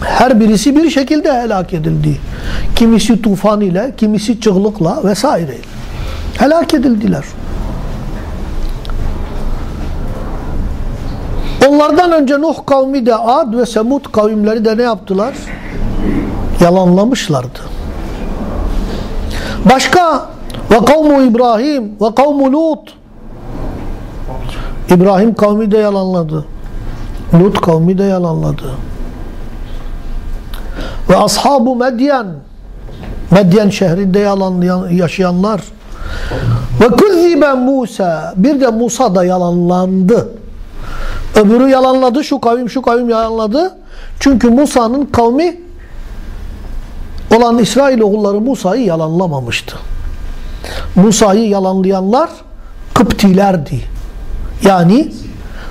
Her birisi bir şekilde helak edildi. Kimisi tufan ile, kimisi çığlıkla vesaire. Helak edildiler. Onlardan önce Nuh kavmi de Ad ve Semud kavimleri de ne yaptılar? Yalanlamışlardı. Başka ve kavmu İbrahim ve kavmu Lut İbrahim kavmi de yalanladı. Lut kavmi de yalanladı. Ve ashabu Medyen Medyen şehrinde yalanlayan, yaşayanlar ve kuzzibe Musa bir de Musa da yalanlandı. Öbürü yalanladı, şu kavim şu kavim yalanladı. Çünkü Musa'nın kavmi olan İsrail oğulları Musa'yı yalanlamamıştı. Musa'yı yalanlayanlar Kıptilerdi. Yani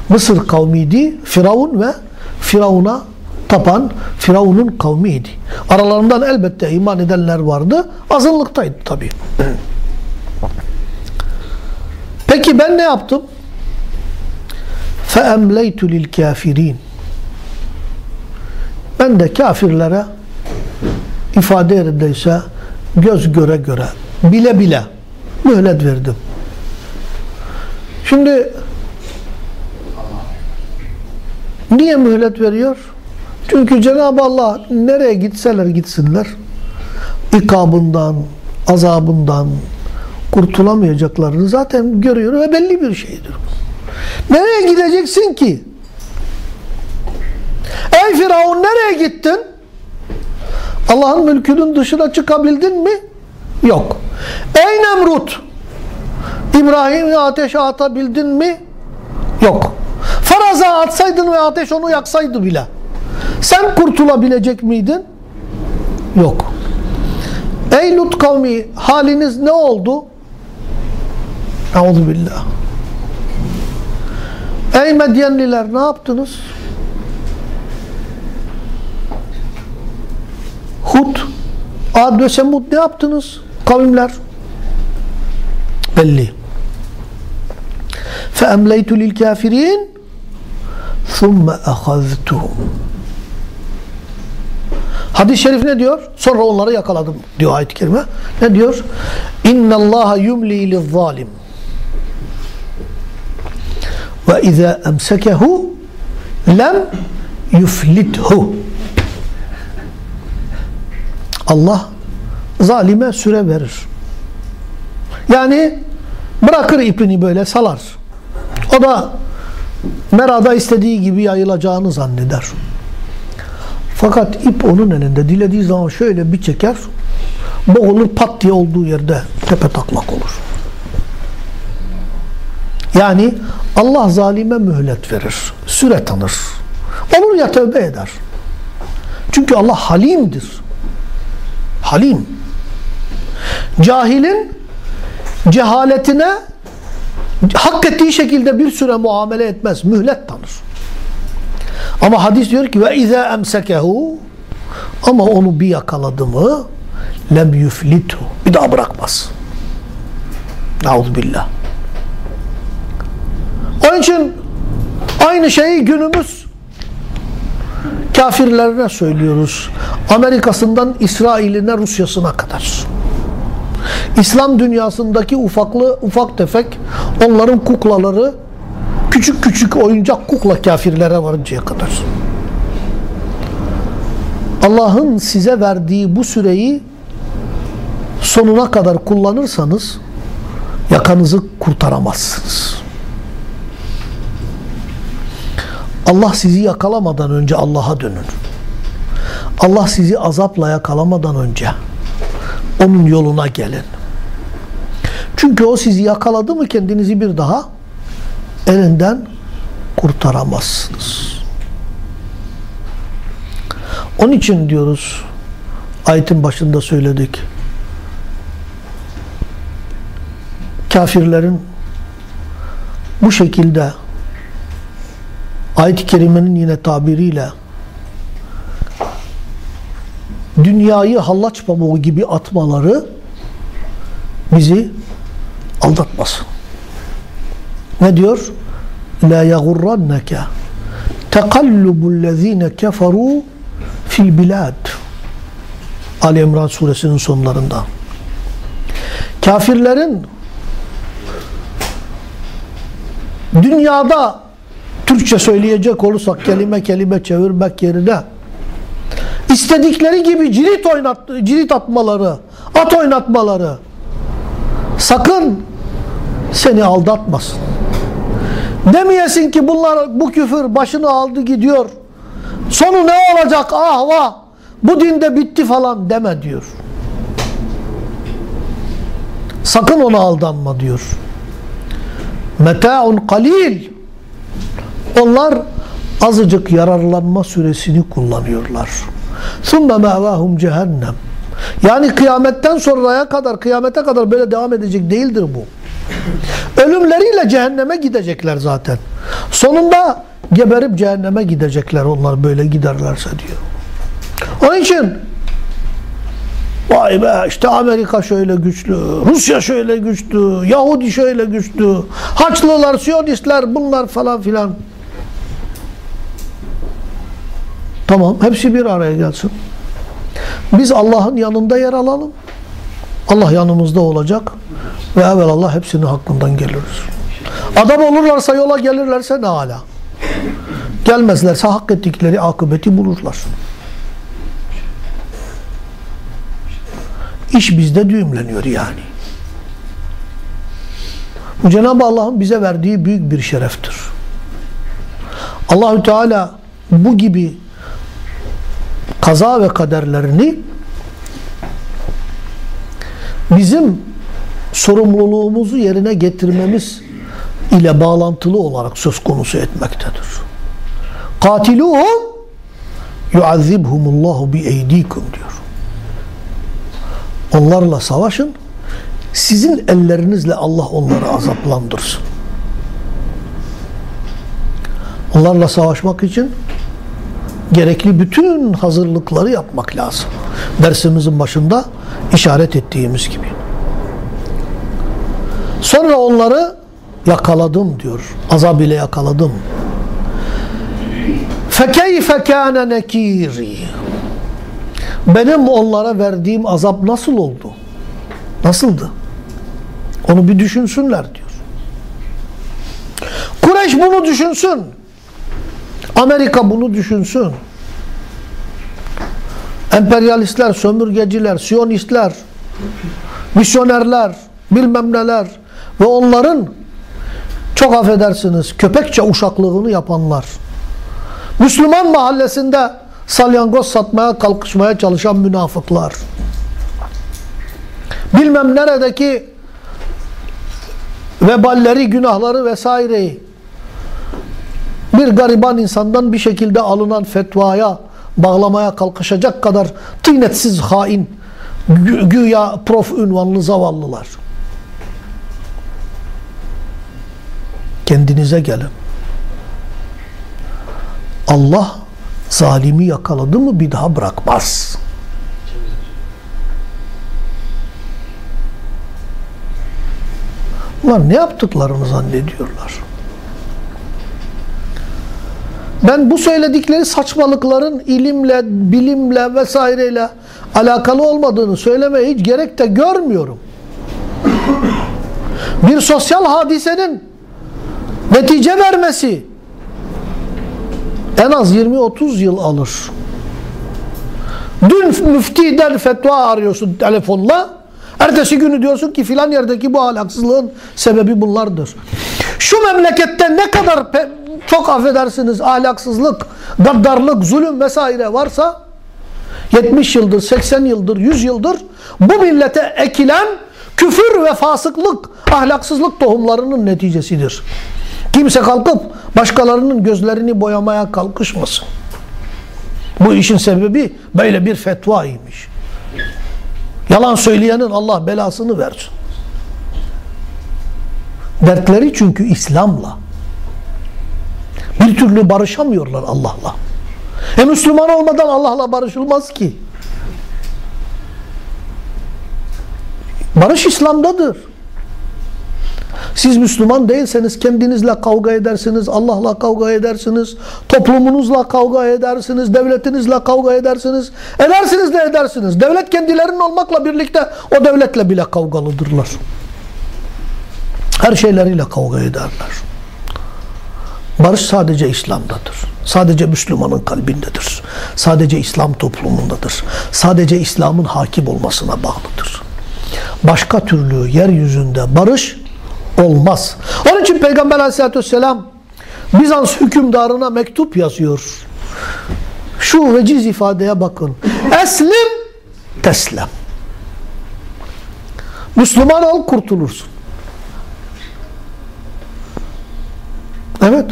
Mısır kavmiydi. Firavun ve Firavun'a tapan Firavun'un kavmiydi. Aralarından elbette iman edenler vardı. Azınlıktaydı tabi. Peki ben ne yaptım? فَاَمْلَيْتُ لِلْكَافِرِينَ Ben de kafirlere ifade yerindeyse göz göre göre, bile bile mühlet verdim. Şimdi niye mühlet veriyor? Çünkü Cenab-ı Allah nereye gitseler gitsinler ikabından, azabından kurtulamayacaklarını zaten görüyor ve belli bir şeydir. Nereye gideceksin ki? Ey Firavun nereye gittin? Allah'ın mülkünün dışına çıkabildin mi? Yok. Ey Nemrut! İbrahim'i ateşe atabildin mi? Yok. Faraza atsaydın ve ateş onu yaksaydı bile. Sen kurtulabilecek miydin? Yok. Ey Lut kavmi haliniz ne oldu? Euzubillah. Ey Medyenliler ne yaptınız? Hud, Ad ve Semud ne yaptınız? Kavimler. Belli. فَاَمْلَيْتُ لِلْكَافِرِينَ ثُمَّ اَخَذْتُهُمْ Hadis-i şerif ne diyor? Sonra onları yakaladım diyor ayet-i kerime. Ne diyor? اِنَّ اللّٰهَ يُمْلِي لِلظَّالِمِ ve izâ emsekehu lem yuflithu. Allah zalime süre verir. Yani bırakır ipini böyle salar. O da merada istediği gibi yayılacağını zanneder. Fakat ip onun elinde. Dilediği zaman şöyle bir çeker, boğulur pat diye olduğu yerde tepe taklak olur. Yani Allah zalime mühlet verir, süre tanır. Olur ya tövbe eder. Çünkü Allah halimdir. Halim. Cahilin cehaletine hak ettiği şekilde bir süre muamele etmez. Mühlet tanır. Ama hadis diyor ki ve izâ emsekehu ama onu bir yakaladı mı lem yuflitu. Bir daha bırakmaz. Euzubillah. Onun için aynı şeyi günümüz kafirlerine söylüyoruz. Amerika'sından İsrail'ine, Rusya'sına kadar. İslam dünyasındaki ufaklı, ufak tefek onların kuklaları küçük küçük oyuncak kukla kafirlere varıncaya kadar. Allah'ın size verdiği bu süreyi sonuna kadar kullanırsanız yakanızı kurtaramazsınız. Allah sizi yakalamadan önce Allah'a dönün. Allah sizi azapla yakalamadan önce onun yoluna gelin. Çünkü o sizi yakaladı mı kendinizi bir daha elinden kurtaramazsınız. Onun için diyoruz ayetin başında söyledik. Kafirlerin bu şekilde ayet-i kerimenin yine tabiriyle dünyayı hallaç pamuğu gibi atmaları bizi aldatmasın. Ne diyor? La yagurranneke tekallubul keferu fil bilad. Ali İmran suresinin sonlarında. Kafirlerin dünyada Türkçe söyleyecek olursak kelime kelime çevirmek yerine istedikleri gibi cirit oynat cirit atmaları, at oynatmaları sakın seni aldatmasın. Demeyesin ki bunlar bu küfür başını aldı gidiyor. Sonu ne olacak? Ah vah. Bu dinde bitti falan deme diyor. Sakın ona aldanma diyor. Meta'un kalil. Onlar azıcık yararlanma süresini kullanıyorlar. ثُمَّ مَعْوَاهُمْ cehennem. Yani kıyametten sonraya kadar, kıyamete kadar böyle devam edecek değildir bu. Ölümleriyle cehenneme gidecekler zaten. Sonunda geberip cehenneme gidecekler onlar böyle giderlerse diyor. Onun için vay be işte Amerika şöyle güçlü, Rusya şöyle güçlü, Yahudi şöyle güçlü, Haçlılar, Siyonistler bunlar falan filan. Tamam hepsi bir araya gelsin. Biz Allah'ın yanında yer alalım. Allah yanımızda olacak. Ve evvel Allah hepsinin hakkından geliriz. Adam olurlarsa yola gelirlerse ne hala. Gelmezlerse hak ettikleri akıbeti bulurlar. İş bizde düğümleniyor yani. Bu Cenab-ı Allah'ın bize verdiği büyük bir şereftir. Allahü Teala bu gibi kaza ve kaderlerini bizim sorumluluğumuzu yerine getirmemiz ile bağlantılı olarak söz konusu etmektedir. Katiluhum yuazzibhumullahu bi eydikum diyor. Onlarla savaşın. Sizin ellerinizle Allah onları azaplandırsın. Onlarla savaşmak için gerekli bütün hazırlıkları yapmak lazım. Dersimizin başında işaret ettiğimiz gibi. Sonra onları yakaladım diyor. Azab ile yakaladım. فَكَيْفَ كَانَ نَك۪يرِ Benim onlara verdiğim azap nasıl oldu? Nasıldı? Onu bir düşünsünler diyor. Kureyş bunu düşünsün. Amerika bunu düşünsün. Emperyalistler, sömürgeciler, siyonistler, misyonerler, bilmem neler ve onların çok affedersiniz köpekçe uşaklığını yapanlar. Müslüman mahallesinde salyangoz satmaya kalkışmaya çalışan münafıklar. Bilmem neredeki veballeri, günahları vesaireyi bir gariban insandan bir şekilde alınan fetvaya bağlamaya kalkışacak kadar tıynetsiz hain güya prof ünvanlı zavallılar. Kendinize gelin. Allah zalimi yakaladı mı bir daha bırakmaz. Bunlar ne yaptıklarını zannediyorlar. Ben bu söyledikleri saçmalıkların ilimle, bilimle vesaireyle alakalı olmadığını söylemeye hiç gerek de görmüyorum. Bir sosyal hadisenin netice vermesi en az 20-30 yıl alır. Dün müftiden fetva arıyorsun telefonla. Ertesi günü diyorsun ki filan yerdeki bu ahlaksızlığın sebebi bunlardır. Şu memlekette ne kadar çok affedersiniz ahlaksızlık, gaddarlık, zulüm vesaire varsa 70 yıldır, 80 yıldır, 100 yıldır bu millete ekilen küfür ve fasıklık, ahlaksızlık tohumlarının neticesidir. Kimse kalkıp başkalarının gözlerini boyamaya kalkışmasın. Bu işin sebebi böyle bir fetva imiş. Yalan söyleyenin Allah belasını versin. Dertleri çünkü İslam'la. Bir türlü barışamıyorlar Allah'la. E Müslüman olmadan Allah'la barışılmaz ki. Barış İslam'dadır. Siz Müslüman değilseniz kendinizle kavga edersiniz, Allah'la kavga edersiniz, toplumunuzla kavga edersiniz, devletinizle kavga edersiniz. Edersiniz de edersiniz. Devlet kendilerinin olmakla birlikte o devletle bile kavgalıdırlar. Her şeyleriyle kavga ederler. Barış sadece İslam'dadır. Sadece Müslümanın kalbindedir. Sadece İslam toplumundadır. Sadece İslam'ın hakim olmasına bağlıdır. Başka türlü yeryüzünde barış olmaz. Onun için Peygamber aleyhissalatü vesselam Bizans hükümdarına mektup yazıyor. Şu veciz ifadeye bakın. Eslim teslem. Müslüman ol kurtulursun. Evet.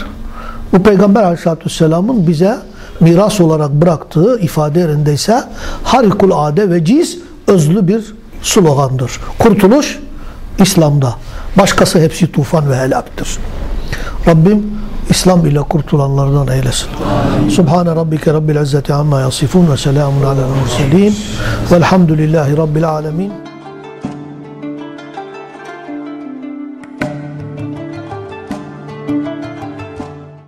Bu Peygamber aleyhissalatü vesselamın bize miras olarak bıraktığı ifade yerindeyse harikulade veciz özlü bir slogandır. Kurtuluş İslam'da. Başkası hepsi tufan ve helaktır. Rabbim İslam ile kurtulanlardan eylesin. Subhane rabbike rabbil izzeti amma yasifun ve selamun alel murselin velhamdülillahi rabbil alemin.